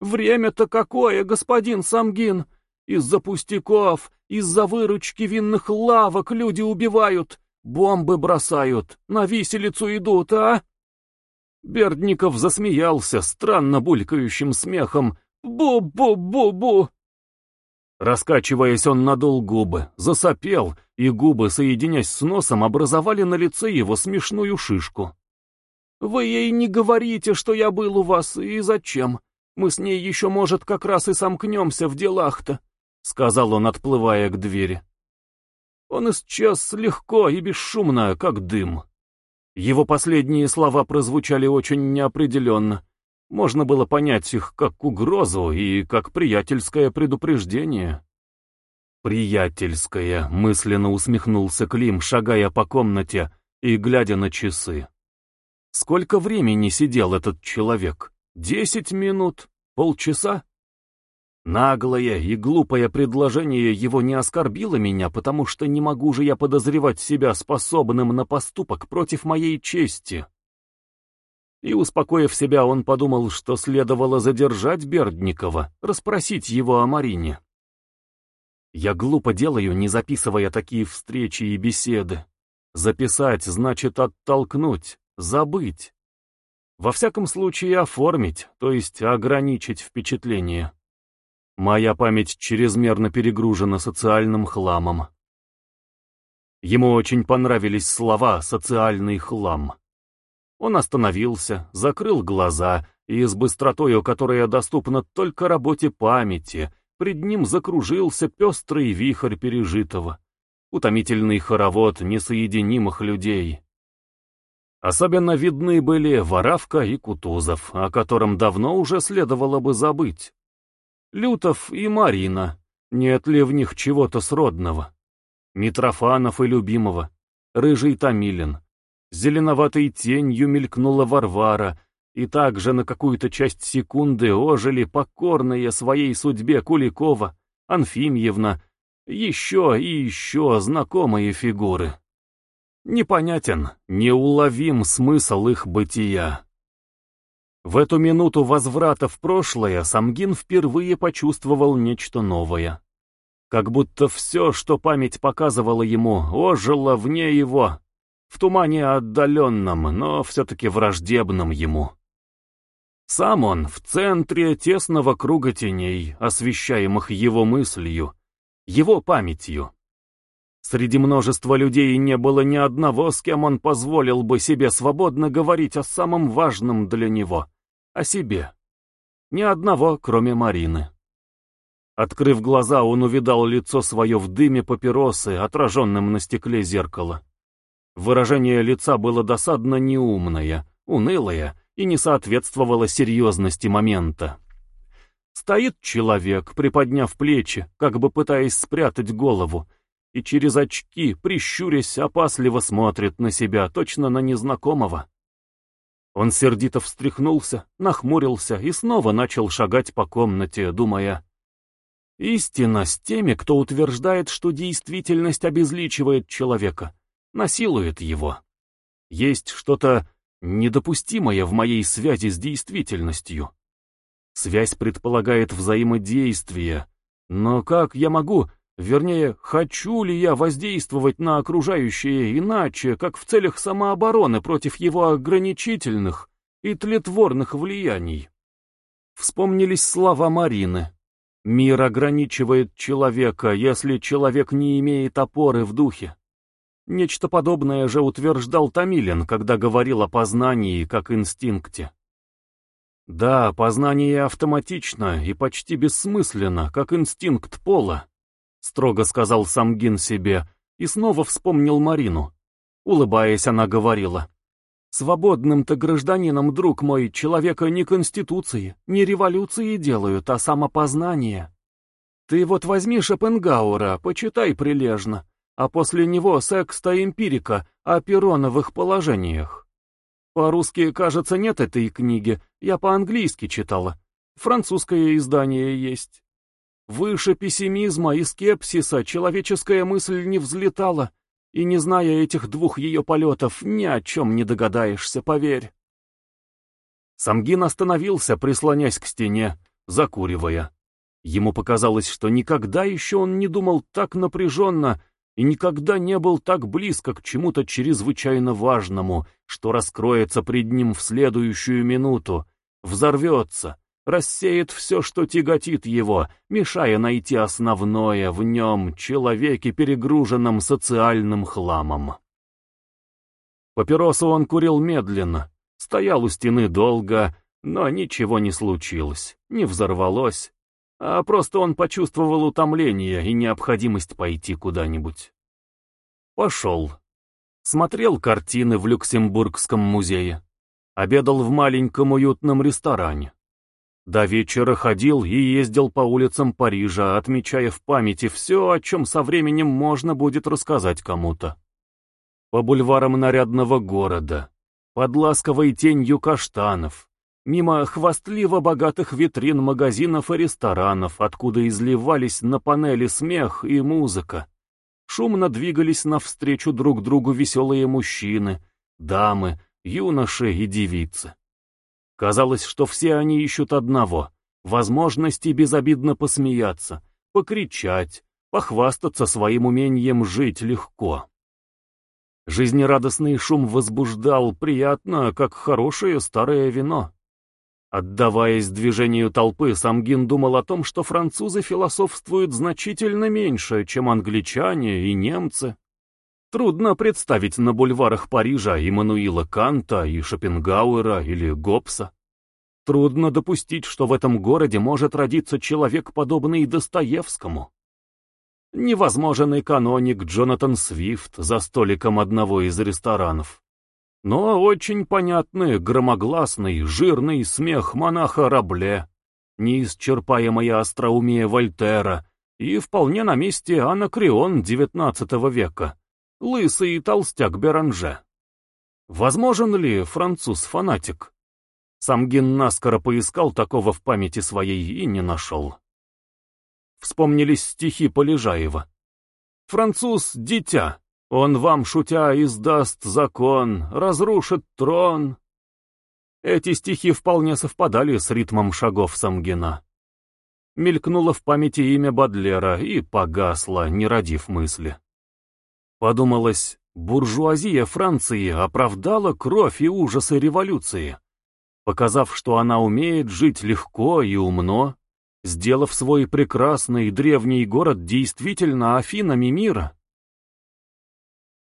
Speaker 1: «Время-то какое, господин Самгин! Из-за пустяков, из-за выручки винных лавок люди убивают, бомбы бросают, на виселицу идут, а?» Бердников засмеялся странно булькающим смехом. «Бу-бу-бу-бу!» Раскачиваясь, он надул губы, засопел, и губы, соединяясь с носом, образовали на лице его смешную шишку. «Вы ей не говорите, что я был у вас, и зачем? Мы с ней еще, может, как раз и сомкнемся в делах-то», — сказал он, отплывая к двери. Он исчез легко и бесшумно, как дым. Его последние слова прозвучали очень неопределенно, можно было понять их как угрозу и как приятельское предупреждение. «Приятельское», — мысленно усмехнулся Клим, шагая по комнате и глядя на часы. Сколько времени сидел этот человек? Десять минут? Полчаса? Наглое и глупое предложение его не оскорбило меня, потому что не могу же я подозревать себя способным на поступок против моей чести. И, успокоив себя, он подумал, что следовало задержать Бердникова, расспросить его о Марине. Я глупо делаю, не записывая такие встречи и беседы. Записать значит оттолкнуть, забыть. Во всяком случае оформить, то есть ограничить впечатление. Моя память чрезмерно перегружена социальным хламом. Ему очень понравились слова «социальный хлам». Он остановился, закрыл глаза, и с быстротою, которая доступна только работе памяти, пред ним закружился пестрый вихрь пережитого, утомительный хоровод несоединимых людей. Особенно видны были Воравка и Кутузов, о котором давно уже следовало бы забыть. Лютов и Марина, нет ли в них чего-то сродного? Митрофанов и Любимого, Рыжий Томилин, Зеленоватой тенью мелькнула Варвара, и также на какую-то часть секунды ожили покорные своей судьбе Куликова, Анфимьевна, еще и еще знакомые фигуры. Непонятен, неуловим смысл их бытия. В эту минуту возврата в прошлое Самгин впервые почувствовал нечто новое. Как будто все, что память показывала ему, ожило вне его, в тумане отдаленном, но все-таки враждебном ему. Сам он в центре тесного круга теней, освещаемых его мыслью, его памятью. Среди множества людей не было ни одного, с кем он позволил бы себе свободно говорить о самом важном для него, о себе. Ни одного, кроме Марины. Открыв глаза, он увидал лицо свое в дыме папиросы, отраженном на стекле зеркала. Выражение лица было досадно неумное, унылое, и не соответствовало серьезности момента. Стоит человек, приподняв плечи, как бы пытаясь спрятать голову, и через очки, прищурясь, опасливо смотрит на себя, точно на незнакомого. Он сердито встряхнулся, нахмурился и снова начал шагать по комнате, думая, «Истина с теми, кто утверждает, что действительность обезличивает человека, насилует его. Есть что-то недопустимое в моей связи с действительностью. Связь предполагает взаимодействие, но как я могу, вернее, хочу ли я воздействовать на окружающее иначе, как в целях самообороны против его ограничительных и тлетворных влияний? Вспомнились слова Марины. Мир ограничивает человека, если человек не имеет опоры в духе. Нечто подобное же утверждал Томилин, когда говорил о познании как инстинкте. Да, познание автоматично и почти бессмысленно, как инстинкт пола, строго сказал Самгин себе и снова вспомнил Марину. Улыбаясь, она говорила. Свободным-то гражданином, друг мой, человека не конституции, не революции делают, а самопознание. Ты вот возьми Шопенгауэра, почитай прилежно а после него секста эмпирика о пероновых положениях. По-русски, кажется, нет этой книги, я по-английски читала. Французское издание есть. Выше пессимизма и скепсиса человеческая мысль не взлетала, и не зная этих двух ее полетов, ни о чем не догадаешься, поверь. Самгин остановился, прислонясь к стене, закуривая. Ему показалось, что никогда еще он не думал так напряженно и никогда не был так близко к чему-то чрезвычайно важному, что раскроется пред ним в следующую минуту, взорвется, рассеет все, что тяготит его, мешая найти основное в нем, человеке, перегруженном социальным хламом. Папиросу он курил медленно, стоял у стены долго, но ничего не случилось, не взорвалось, а просто он почувствовал утомление и необходимость пойти куда-нибудь. Пошел. Смотрел картины в Люксембургском музее. Обедал в маленьком уютном ресторане. До вечера ходил и ездил по улицам Парижа, отмечая в памяти все, о чем со временем можно будет рассказать кому-то. По бульварам нарядного города, под ласковой тенью каштанов, мимо хвастливо богатых витрин магазинов и ресторанов, откуда изливались на панели смех и музыка. Шумно двигались навстречу друг другу веселые мужчины, дамы, юноши и девицы. Казалось, что все они ищут одного — возможности безобидно посмеяться, покричать, похвастаться своим умением жить легко. Жизнерадостный шум возбуждал приятно, как хорошее старое вино. Отдаваясь движению толпы, Самгин думал о том, что французы философствуют значительно меньше, чем англичане и немцы. Трудно представить на бульварах Парижа Иммануила Канта и Шопенгауэра или Гоббса. Трудно допустить, что в этом городе может родиться человек, подобный Достоевскому. Невозможен и каноник Джонатан Свифт за столиком одного из ресторанов но очень понятный, громогласный, жирный смех монаха Рабле, неисчерпаемое остроумие Вольтера и вполне на месте анакреон XIX века, лысый толстяк Беранже. Возможен ли француз-фанатик? Самгин наскоро поискал такого в памяти своей и не нашел. Вспомнились стихи Полежаева. «Француз — дитя, он вам, шутя, издаст закон, разрушит трон». Эти стихи вполне совпадали с ритмом шагов Самгина. Мелькнуло в памяти имя Бадлера и погасло, не родив мысли. Подумалось, буржуазия Франции оправдала кровь и ужасы революции, показав, что она умеет жить легко и умно, сделав свой прекрасный древний город действительно Афинами мира.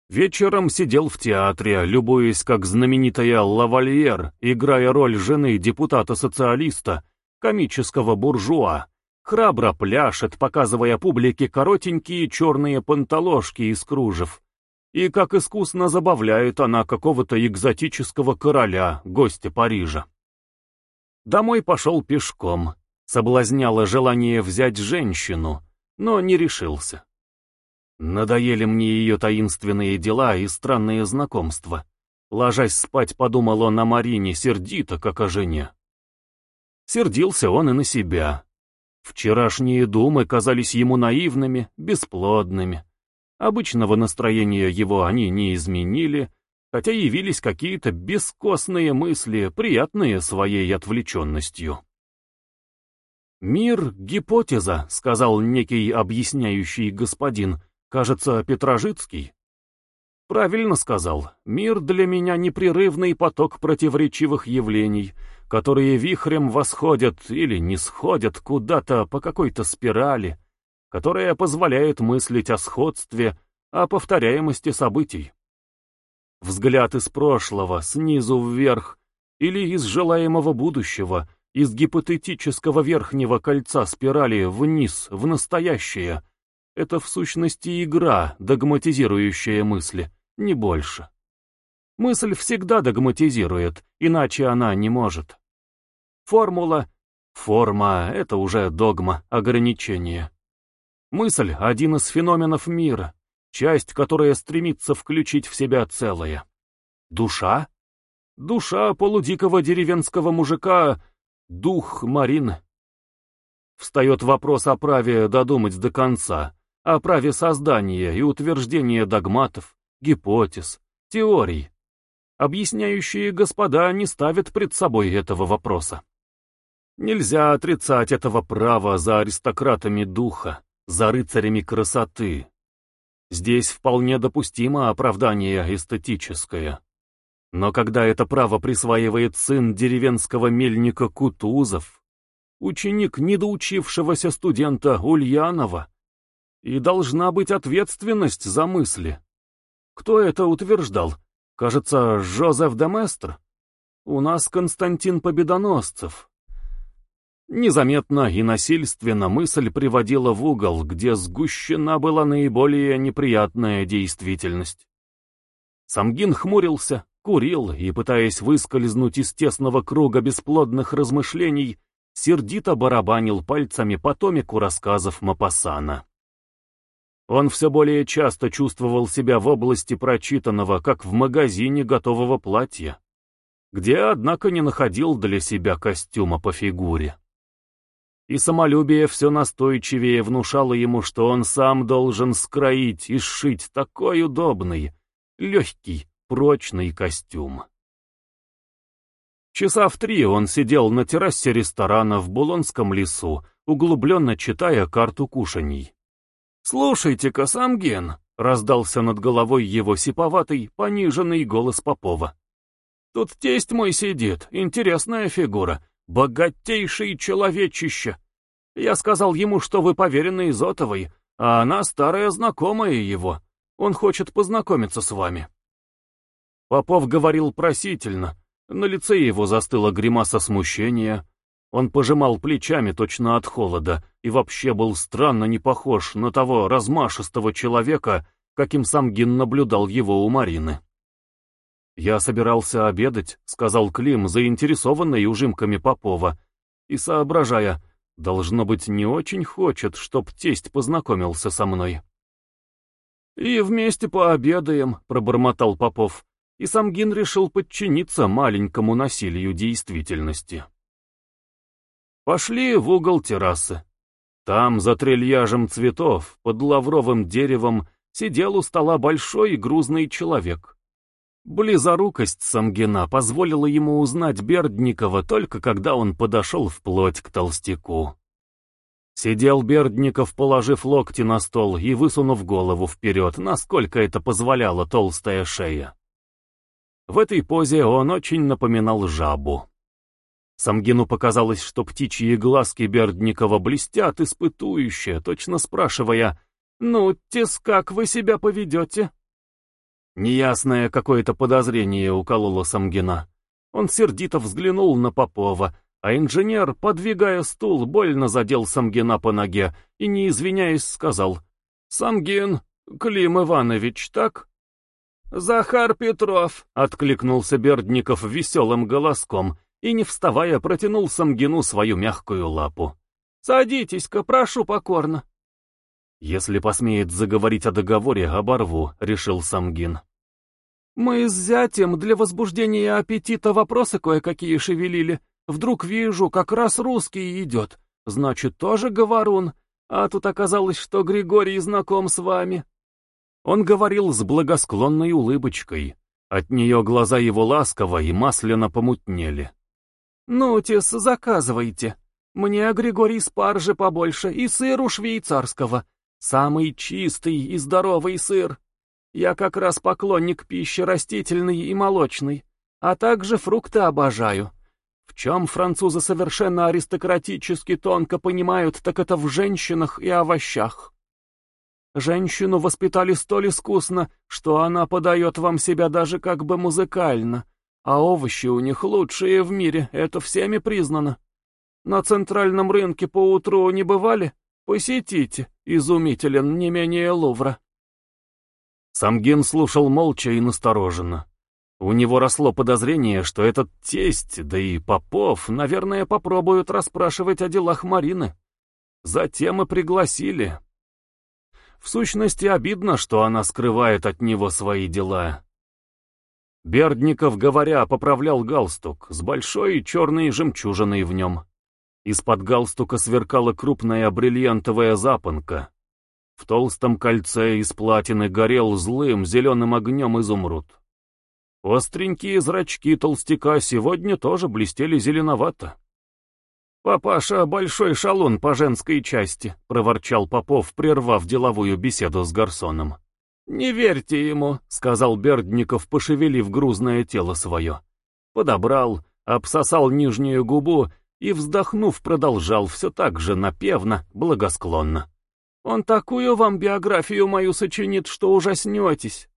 Speaker 1: Вечером сидел в театре, любуясь, как знаменитая Лавальер, играя роль жены депутата-социалиста, комического буржуа, храбро пляшет, показывая публике коротенькие черные панталошки из кружев. И как искусно забавляет она какого-то экзотического короля, гостя Парижа. Домой пошел пешком, соблазняло желание взять женщину, но не решился. Надоели мне ее таинственные дела и странные знакомства. Ложась спать, подумал он о Марине сердито, как о жене. Сердился он и на себя. Вчерашние думы казались ему наивными, бесплодными. Обычного настроения его они не изменили, хотя явились какие-то бескостные мысли, приятные своей отвлеченностью. «Мир — гипотеза», — сказал некий объясняющий господин, кажется, Петрожицкий. Правильно сказал, мир для меня непрерывный поток противоречивых явлений, которые вихрем восходят или не сходят куда-то по какой-то спирали, которая позволяет мыслить о сходстве, о повторяемости событий. Взгляд из прошлого, снизу вверх, или из желаемого будущего, из гипотетического верхнего кольца спирали вниз, в настоящее, это в сущности игра, догматизирующая мысли, не больше. Мысль всегда догматизирует, иначе она не может. Формула, форма — это уже догма, ограничение. Мысль — один из феноменов мира, часть, которая стремится включить в себя целое. Душа? Душа полудикого деревенского мужика — дух Марины. Встает вопрос о праве додумать до конца, о праве создания и утверждения догматов, гипотез, теорий. Объясняющие господа не ставят пред собой этого вопроса. Нельзя отрицать этого права за аристократами духа, за рыцарями красоты. Здесь вполне допустимо оправдание эстетическое. Но когда это право присваивает сын деревенского мельника Кутузов, ученик недоучившегося студента Ульянова, и должна быть ответственность за мысли. Кто это утверждал? Кажется, Жозеф Деместр. У нас Константин Победоносцев. Незаметно и насильственно мысль приводила в угол, где сгущена была наиболее неприятная действительность. Самгин хмурился, курил и, пытаясь выскользнуть из тесного круга бесплодных размышлений, сердито барабанил пальцами по томику рассказов Мапасана. Он все более часто чувствовал себя в области прочитанного, как в магазине готового платья, где, однако, не находил для себя костюма по фигуре и самолюбие все настойчивее внушало ему, что он сам должен скроить и сшить такой удобный, легкий, прочный костюм. Часа в три он сидел на террасе ресторана в Булонском лесу, углубленно читая карту кушаний. «Слушайте-ка, Самген!» — раздался над головой его сиповатый, пониженный голос Попова. «Тут тесть мой сидит, интересная фигура, богатейший человечище. Я сказал ему, что вы поверенный Изотовой, а она старая знакомая его. Он хочет познакомиться с вами. Попов говорил просительно. На лице его застыла гримаса смущения. Он пожимал плечами точно от холода и вообще был странно не похож на того размашистого человека, каким сам Гин наблюдал его у Марины. «Я собирался обедать», — сказал Клим, заинтересованный ужимками Попова, и соображая, должно быть, не очень хочет, чтоб тесть познакомился со мной. «И вместе пообедаем», — пробормотал Попов. и Самгин решил подчиниться маленькому насилию действительности. Пошли в угол террасы. Там, за трильяжем цветов, под лавровым деревом, сидел у стола большой и грузный человек. Близорукость Самгина позволила ему узнать Бердникова только когда он подошел вплоть к толстяку. Сидел Бердников, положив локти на стол и высунув голову вперед, насколько это позволяла толстая шея. В этой позе он очень напоминал жабу. Самгину показалось, что птичьи глазки Бердникова блестят испытующе, точно спрашивая «Ну, тес, как вы себя поведете?» Неясное какое-то подозрение укололо Самгина. Он сердито взглянул на Попова, а инженер, подвигая стул, больно задел Самгина по ноге и, не извиняясь, сказал «Самгин, Клим Иванович, так?» «Захар Петров», — откликнулся Бердников веселым голоском и, не вставая, протянул Самгину свою мягкую лапу. «Садитесь-ка, прошу покорно». «Если посмеет заговорить о договоре, оборву», — решил Самгин. «Мы с зятем для возбуждения аппетита вопросы кое-какие шевелили. Вдруг вижу, как раз русский идет. Значит, тоже говорун. А тут оказалось, что Григорий знаком с вами». Он говорил с благосклонной улыбочкой. От нее глаза его ласково и масляно помутнели. «Ну-тес, заказывайте. Мне Григорий спаржи побольше и сыру швейцарского. Самый чистый и здоровый сыр. Я как раз поклонник пищи растительной и молочной, а также фрукты обожаю. В чем французы совершенно аристократически тонко понимают, так это в женщинах и овощах. Женщину воспитали столь искусно, что она подает вам себя даже как бы музыкально, а овощи у них лучшие в мире, это всеми признано. На центральном рынке поутру не бывали? Посетите, изумителен не менее Лувра. Самгин слушал молча и настороженно. У него росло подозрение, что этот тесть, да и Попов, наверное, попробуют расспрашивать о делах Марины. Затем и пригласили. В сущности, обидно, что она скрывает от него свои дела. Бердников, говоря, поправлял галстук с большой черной жемчужиной в нем. Из-под галстука сверкала крупная бриллиантовая запонка. В толстом кольце из платины горел злым зеленым огнем изумруд. Остренькие зрачки толстяка сегодня тоже блестели зеленовато. «Папаша — большой шалун по женской части», — проворчал Попов, прервав деловую беседу с Гарсоном. «Не верьте ему», — сказал Бердников, пошевелив грузное тело свое. Подобрал, обсосал нижнюю губу и, вздохнув, продолжал все так же напевно, благосклонно. «Он такую вам биографию мою сочинит, что ужаснетесь».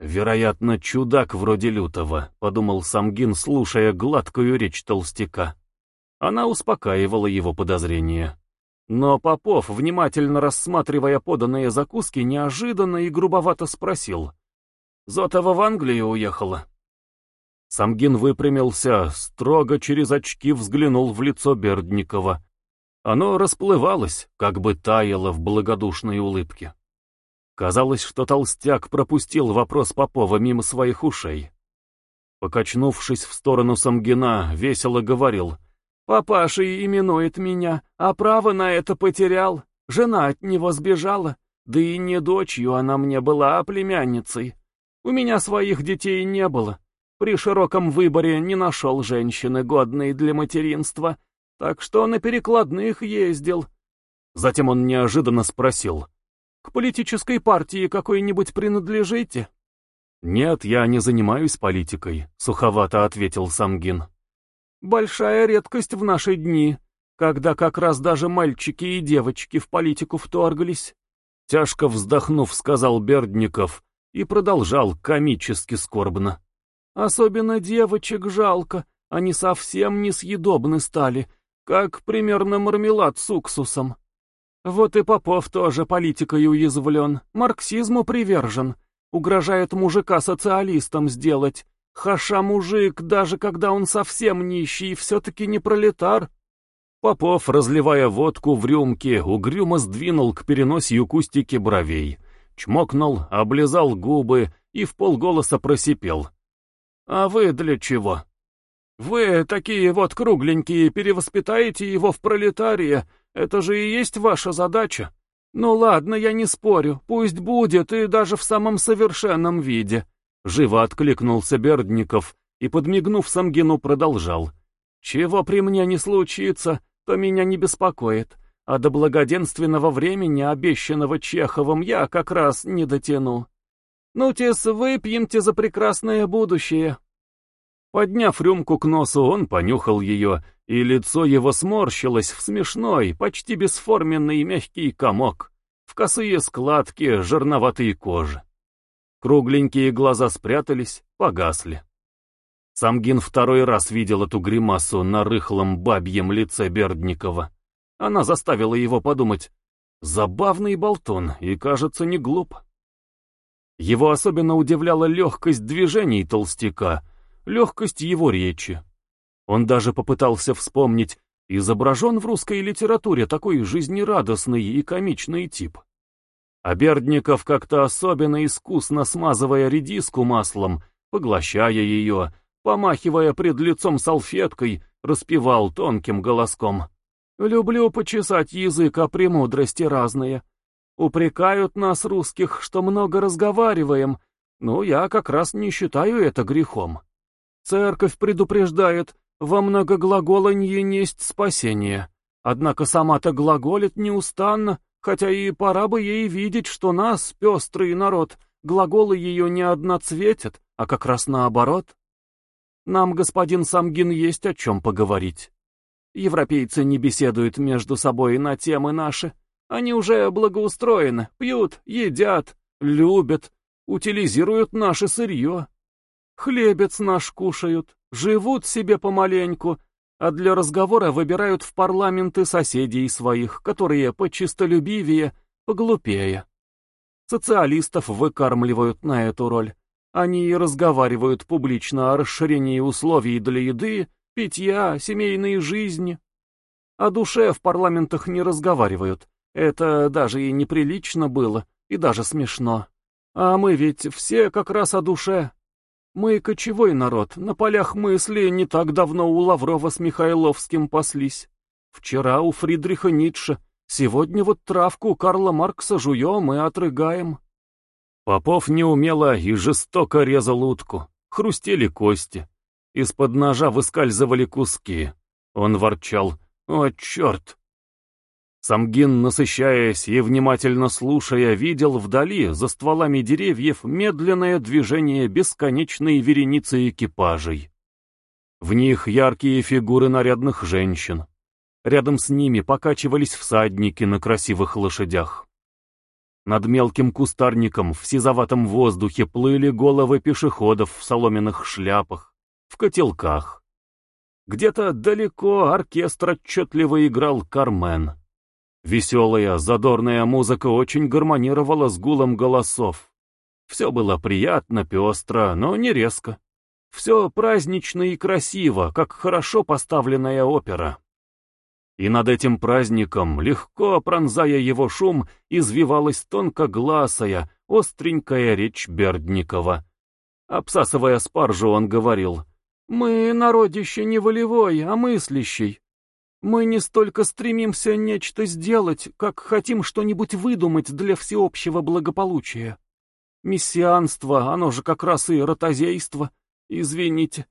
Speaker 1: «Вероятно, чудак вроде Лютого», — подумал Самгин, слушая гладкую речь толстяка. Она успокаивала его подозрения. Но Попов, внимательно рассматривая поданные закуски, неожиданно и грубовато спросил. «Зотова в Англию уехала?» Самгин выпрямился, строго через очки взглянул в лицо Бердникова. Оно расплывалось, как бы таяло в благодушной улыбке. Казалось, что толстяк пропустил вопрос Попова мимо своих ушей. Покачнувшись в сторону Самгина, весело говорил — Папаша именует меня, а право на это потерял. Жена от него сбежала, да и не дочью она мне была, а племянницей. У меня своих детей не было. При широком выборе не нашел женщины, годной для материнства, так что на перекладных ездил. Затем он неожиданно спросил, «К политической партии какой-нибудь принадлежите?» «Нет, я не занимаюсь политикой», — суховато ответил Самгин. Большая редкость в наши дни, когда как раз даже мальчики и девочки в политику вторглись. Тяжко вздохнув, сказал Бердников и продолжал комически скорбно. Особенно девочек жалко, они совсем несъедобны стали, как примерно мармелад с уксусом. Вот и Попов тоже политикой уязвлен, марксизму привержен, угрожает мужика социалистом сделать, Хаша-мужик, даже когда он совсем нищий, все-таки не пролетар. Попов, разливая водку в рюмке, угрюмо сдвинул к переносью кустики бровей, чмокнул, облизал губы и в полголоса просипел. «А вы для чего?» «Вы такие вот кругленькие перевоспитаете его в пролетария, это же и есть ваша задача. Ну ладно, я не спорю, пусть будет и даже в самом совершенном виде». Живо откликнулся Бердников и, подмигнув Самгину, продолжал. «Чего при мне не случится, то меня не беспокоит, а до благоденственного времени, обещанного Чеховым, я как раз не дотяну. Ну-тес, выпьемте за прекрасное будущее». Подняв рюмку к носу, он понюхал ее, и лицо его сморщилось в смешной, почти бесформенный мягкий комок, в косые складки жирноватой кожи. Кругленькие глаза спрятались, погасли. Самгин второй раз видел эту гримасу на рыхлом бабьем лице Бердникова. Она заставила его подумать, забавный болтун и, кажется, не глуп. Его особенно удивляла легкость движений толстяка — легкость его речи. Он даже попытался вспомнить, изображен в русской литературе такой жизнерадостный и комичный тип. А как-то особенно искусно смазывая редиску маслом, поглощая ее, помахивая пред лицом салфеткой, распевал тонким голоском. «Люблю почесать язык о премудрости разные. Упрекают нас, русских, что много разговариваем, но я как раз не считаю это грехом. Церковь предупреждает, во многоглаголанье несть спасение. Однако сама-то глаголит неустанно, хотя и пора бы ей видеть, что нас, пестрый народ, глаголы ее не одноцветят, а как раз наоборот. Нам, господин Самгин, есть о чем поговорить. Европейцы не беседуют между собой на темы наши. Они уже благоустроены, пьют, едят, любят, утилизируют наше сырье. Хлебец наш кушают, живут себе помаленьку, а для разговора выбирают в парламенты соседей своих, которые почистолюбивее, поглупее. Социалистов выкармливают на эту роль. Они и разговаривают публично о расширении условий для еды, питья, семейной жизни. О душе в парламентах не разговаривают. Это даже и неприлично было, и даже смешно. А мы ведь все как раз о душе. Мы кочевой народ, на полях мысли не так давно у Лаврова с Михайловским паслись. Вчера у Фридриха Ницше, сегодня вот травку Карла Маркса жуем и отрыгаем. Попов неумело и жестоко резал утку, хрустели кости. Из-под ножа выскальзывали куски. Он ворчал «О, черт!» Самгин, насыщаясь и внимательно слушая, видел вдали, за стволами деревьев, медленное движение бесконечной вереницы экипажей. В них яркие фигуры нарядных женщин. Рядом с ними покачивались всадники на красивых лошадях. Над мелким кустарником в сизоватом воздухе плыли головы пешеходов в соломенных шляпах, в котелках. Где-то далеко оркестр отчетливо играл «Кармен». Веселая, задорная музыка очень гармонировала с гулом голосов. Все было приятно, пестро, но не резко. Все празднично и красиво, как хорошо поставленная опера. И над этим праздником, легко пронзая его шум, извивалась тонкогласая, остренькая речь Бердникова. Обсасывая спаржу, он говорил, «Мы народище не волевой, а мыслящий. Мы не столько стремимся нечто сделать, как хотим что-нибудь выдумать для всеобщего благополучия. Мессианство, оно же как раз и ротозейство. Извините.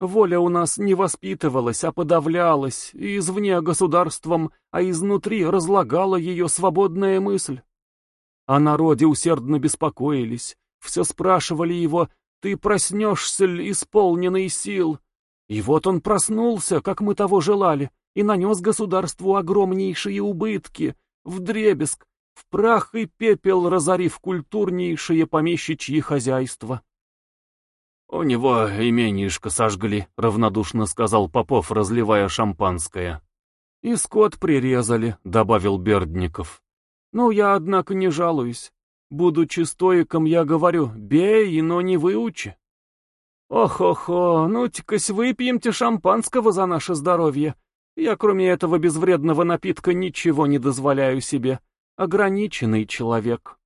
Speaker 1: Воля у нас не воспитывалась, а подавлялась, и извне государством, а изнутри разлагала ее свободная мысль. О народе усердно беспокоились, все спрашивали его, ты проснешься ли исполненный сил? И вот он проснулся, как мы того желали, и нанес государству огромнейшие убытки, вдребезг, в прах и пепел разорив культурнейшее помещичье хозяйство. «У него именишко сожгли», — равнодушно сказал Попов, разливая шампанское. «И скот прирезали», — добавил Бердников. «Ну, я, однако, не жалуюсь. Будучи стоиком, я говорю, бей, но не выучи». «Ох-охо, ну-текась выпьемте шампанского за наше здоровье», я, кроме этого безвредного напитка, ничего не дозволяю себе. Ограниченный человек.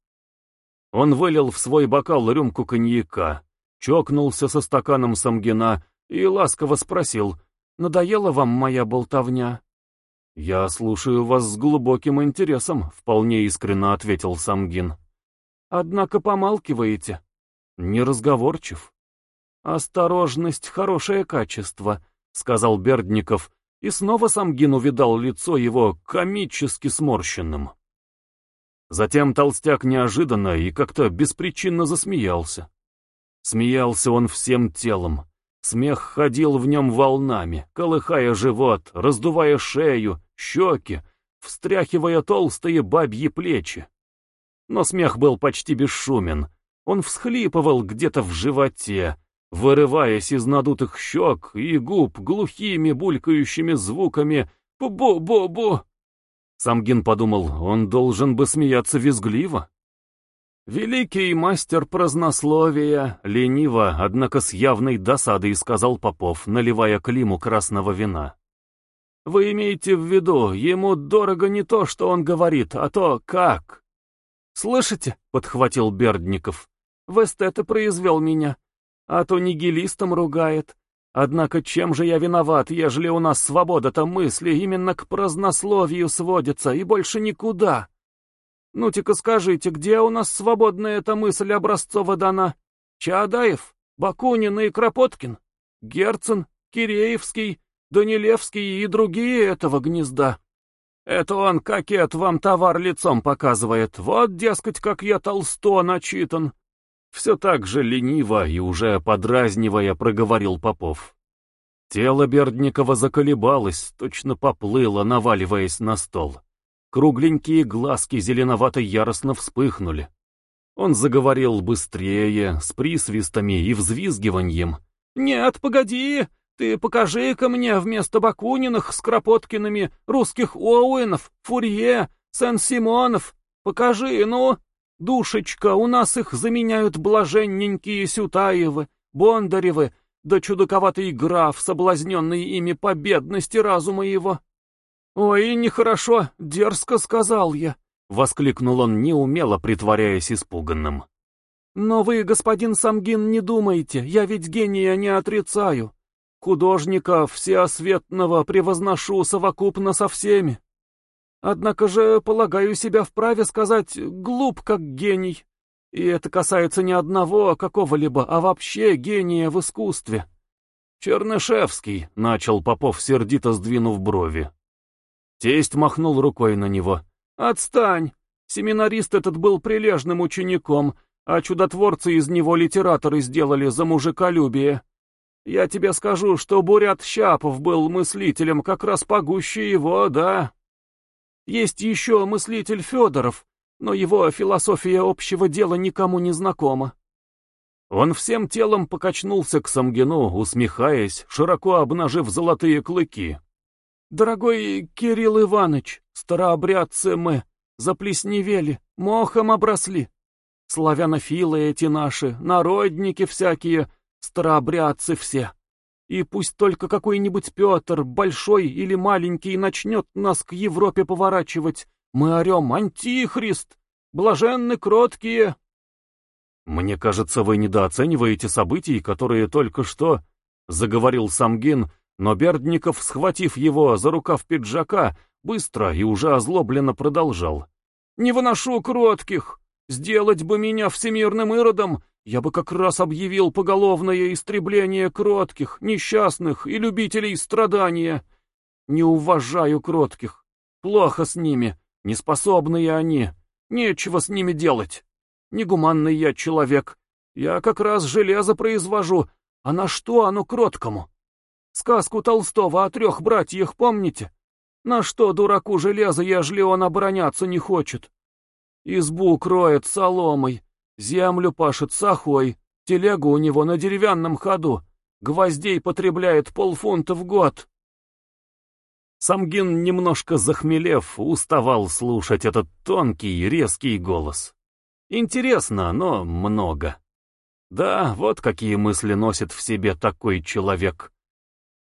Speaker 1: Он вылил в свой бокал рюмку коньяка, чокнулся со стаканом самгина и ласково спросил, «Надоела вам моя болтовня?» «Я слушаю вас с глубоким интересом», — вполне искренне ответил Самгин. «Однако помалкиваете». «Неразговорчив». «Осторожность — хорошее качество», — сказал Бердников, и снова Самгин увидал лицо его комически сморщенным. Затем толстяк неожиданно и как-то беспричинно засмеялся. Смеялся он всем телом. Смех ходил в нем волнами, колыхая живот, раздувая шею, щеки, встряхивая толстые бабьи плечи. Но смех был почти бесшумен. Он всхлипывал где-то в животе, вырываясь из надутых щек и губ глухими булькающими звуками «бу-бу-бу-бу». Самгин подумал, он должен бы смеяться визгливо. «Великий мастер празднословия», лениво, однако с явной досадой сказал Попов, наливая Климу красного вина. «Вы имеете в виду, ему дорого не то, что он говорит, а то, как». «Слышите?» — подхватил Бердников. «В эстета произвел меня, а то нигилистом ругает. Однако чем же я виноват, ежели у нас свобода-то мысли именно к празднословию сводится и больше никуда?» Ну-ка скажите, где у нас свободная эта мысль Образцова дана? Чаадаев, Бакунин и Кропоткин, Герцен, Киреевский, Данилевский и другие этого гнезда. Это он, кокет, вам товар лицом показывает. Вот, дескать, как я толсто начитан. Все так же лениво и уже подразнивая проговорил Попов. Тело Бердникова заколебалось, точно поплыло, наваливаясь на стол. Кругленькие глазки зеленовато-яростно вспыхнули. Он заговорил быстрее, с присвистами и взвизгиванием. «Нет, погоди! Ты покажи-ка мне вместо Бакуниных с Кропоткиными русских Оуэнов, Фурье, Сен-Симонов. Покажи, ну! Душечка, у нас их заменяют блаженненькие Сютаевы, Бондаревы, да чудаковатый граф, соблазненный ими по бедности разума его. «Ой, нехорошо, дерзко сказал я», — воскликнул он, неумело притворяясь испуганным. «Но вы, господин Самгин, не думайте, я ведь гения не отрицаю. Художника всеосветного превозношу совокупно со всеми. Однако же полагаю себя вправе сказать глуп как гений. И это касается не одного какого-либо, а вообще гения в искусстве». «Чернышевский», — начал Попов, сердито сдвинув брови. Тесть махнул рукой на него. «Отстань! Семинарист этот был прилежным учеником, а чудотворцы из него литераторы сделали за мужиколюбие. Я тебе скажу, что Бурят Щапов был мыслителем как раз погуще его, да. Есть еще мыслитель Федоров, но его философия общего дела никому не знакома. Он всем телом покачнулся к Самгину, усмехаясь, широко обнажив золотые клыки. Дорогой Кирилл Иванович, старообрядцы мы, заплесневели, мохом обросли. Славянофилы эти наши, народники всякие, старообрядцы все. И пусть только какой-нибудь Петр, большой или маленький, начнет нас к Европе поворачивать, мы орем «Антихрист!» Блаженны кроткие!» «Мне кажется, вы недооцениваете событий, которые только что...» — заговорил Самгин, но Бердников, схватив его за рукав пиджака, быстро и уже озлобленно продолжал. «Не выношу кротких! Сделать бы меня всемирным иродом, я бы как раз объявил поголовное истребление кротких, несчастных и любителей страдания. Не уважаю кротких. Плохо с ними, неспособные они. Нечего с ними делать. Негуманный я человек. Я как раз железо произвожу, а на что оно кроткому?» Сказку Толстого о трех братьях помните? На что дураку железо, ежели он обороняться не хочет? Избу кроет соломой, землю пашет сахой, телегу у него на деревянном ходу, гвоздей потребляет полфунта в год. Самгин, немножко захмелев, уставал слушать этот тонкий, резкий голос. Интересно, но много. Да, вот какие мысли носит в себе такой человек.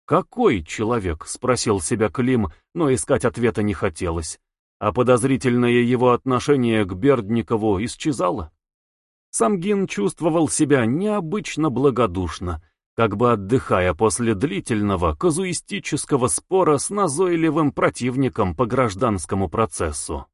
Speaker 1: «Какой человек?» — спросил себя Клим, но искать ответа не хотелось. А подозрительное его отношение к Бердникову исчезало. Самгин чувствовал себя необычно благодушно, как бы отдыхая после длительного казуистического спора с назойливым противником по гражданскому процессу.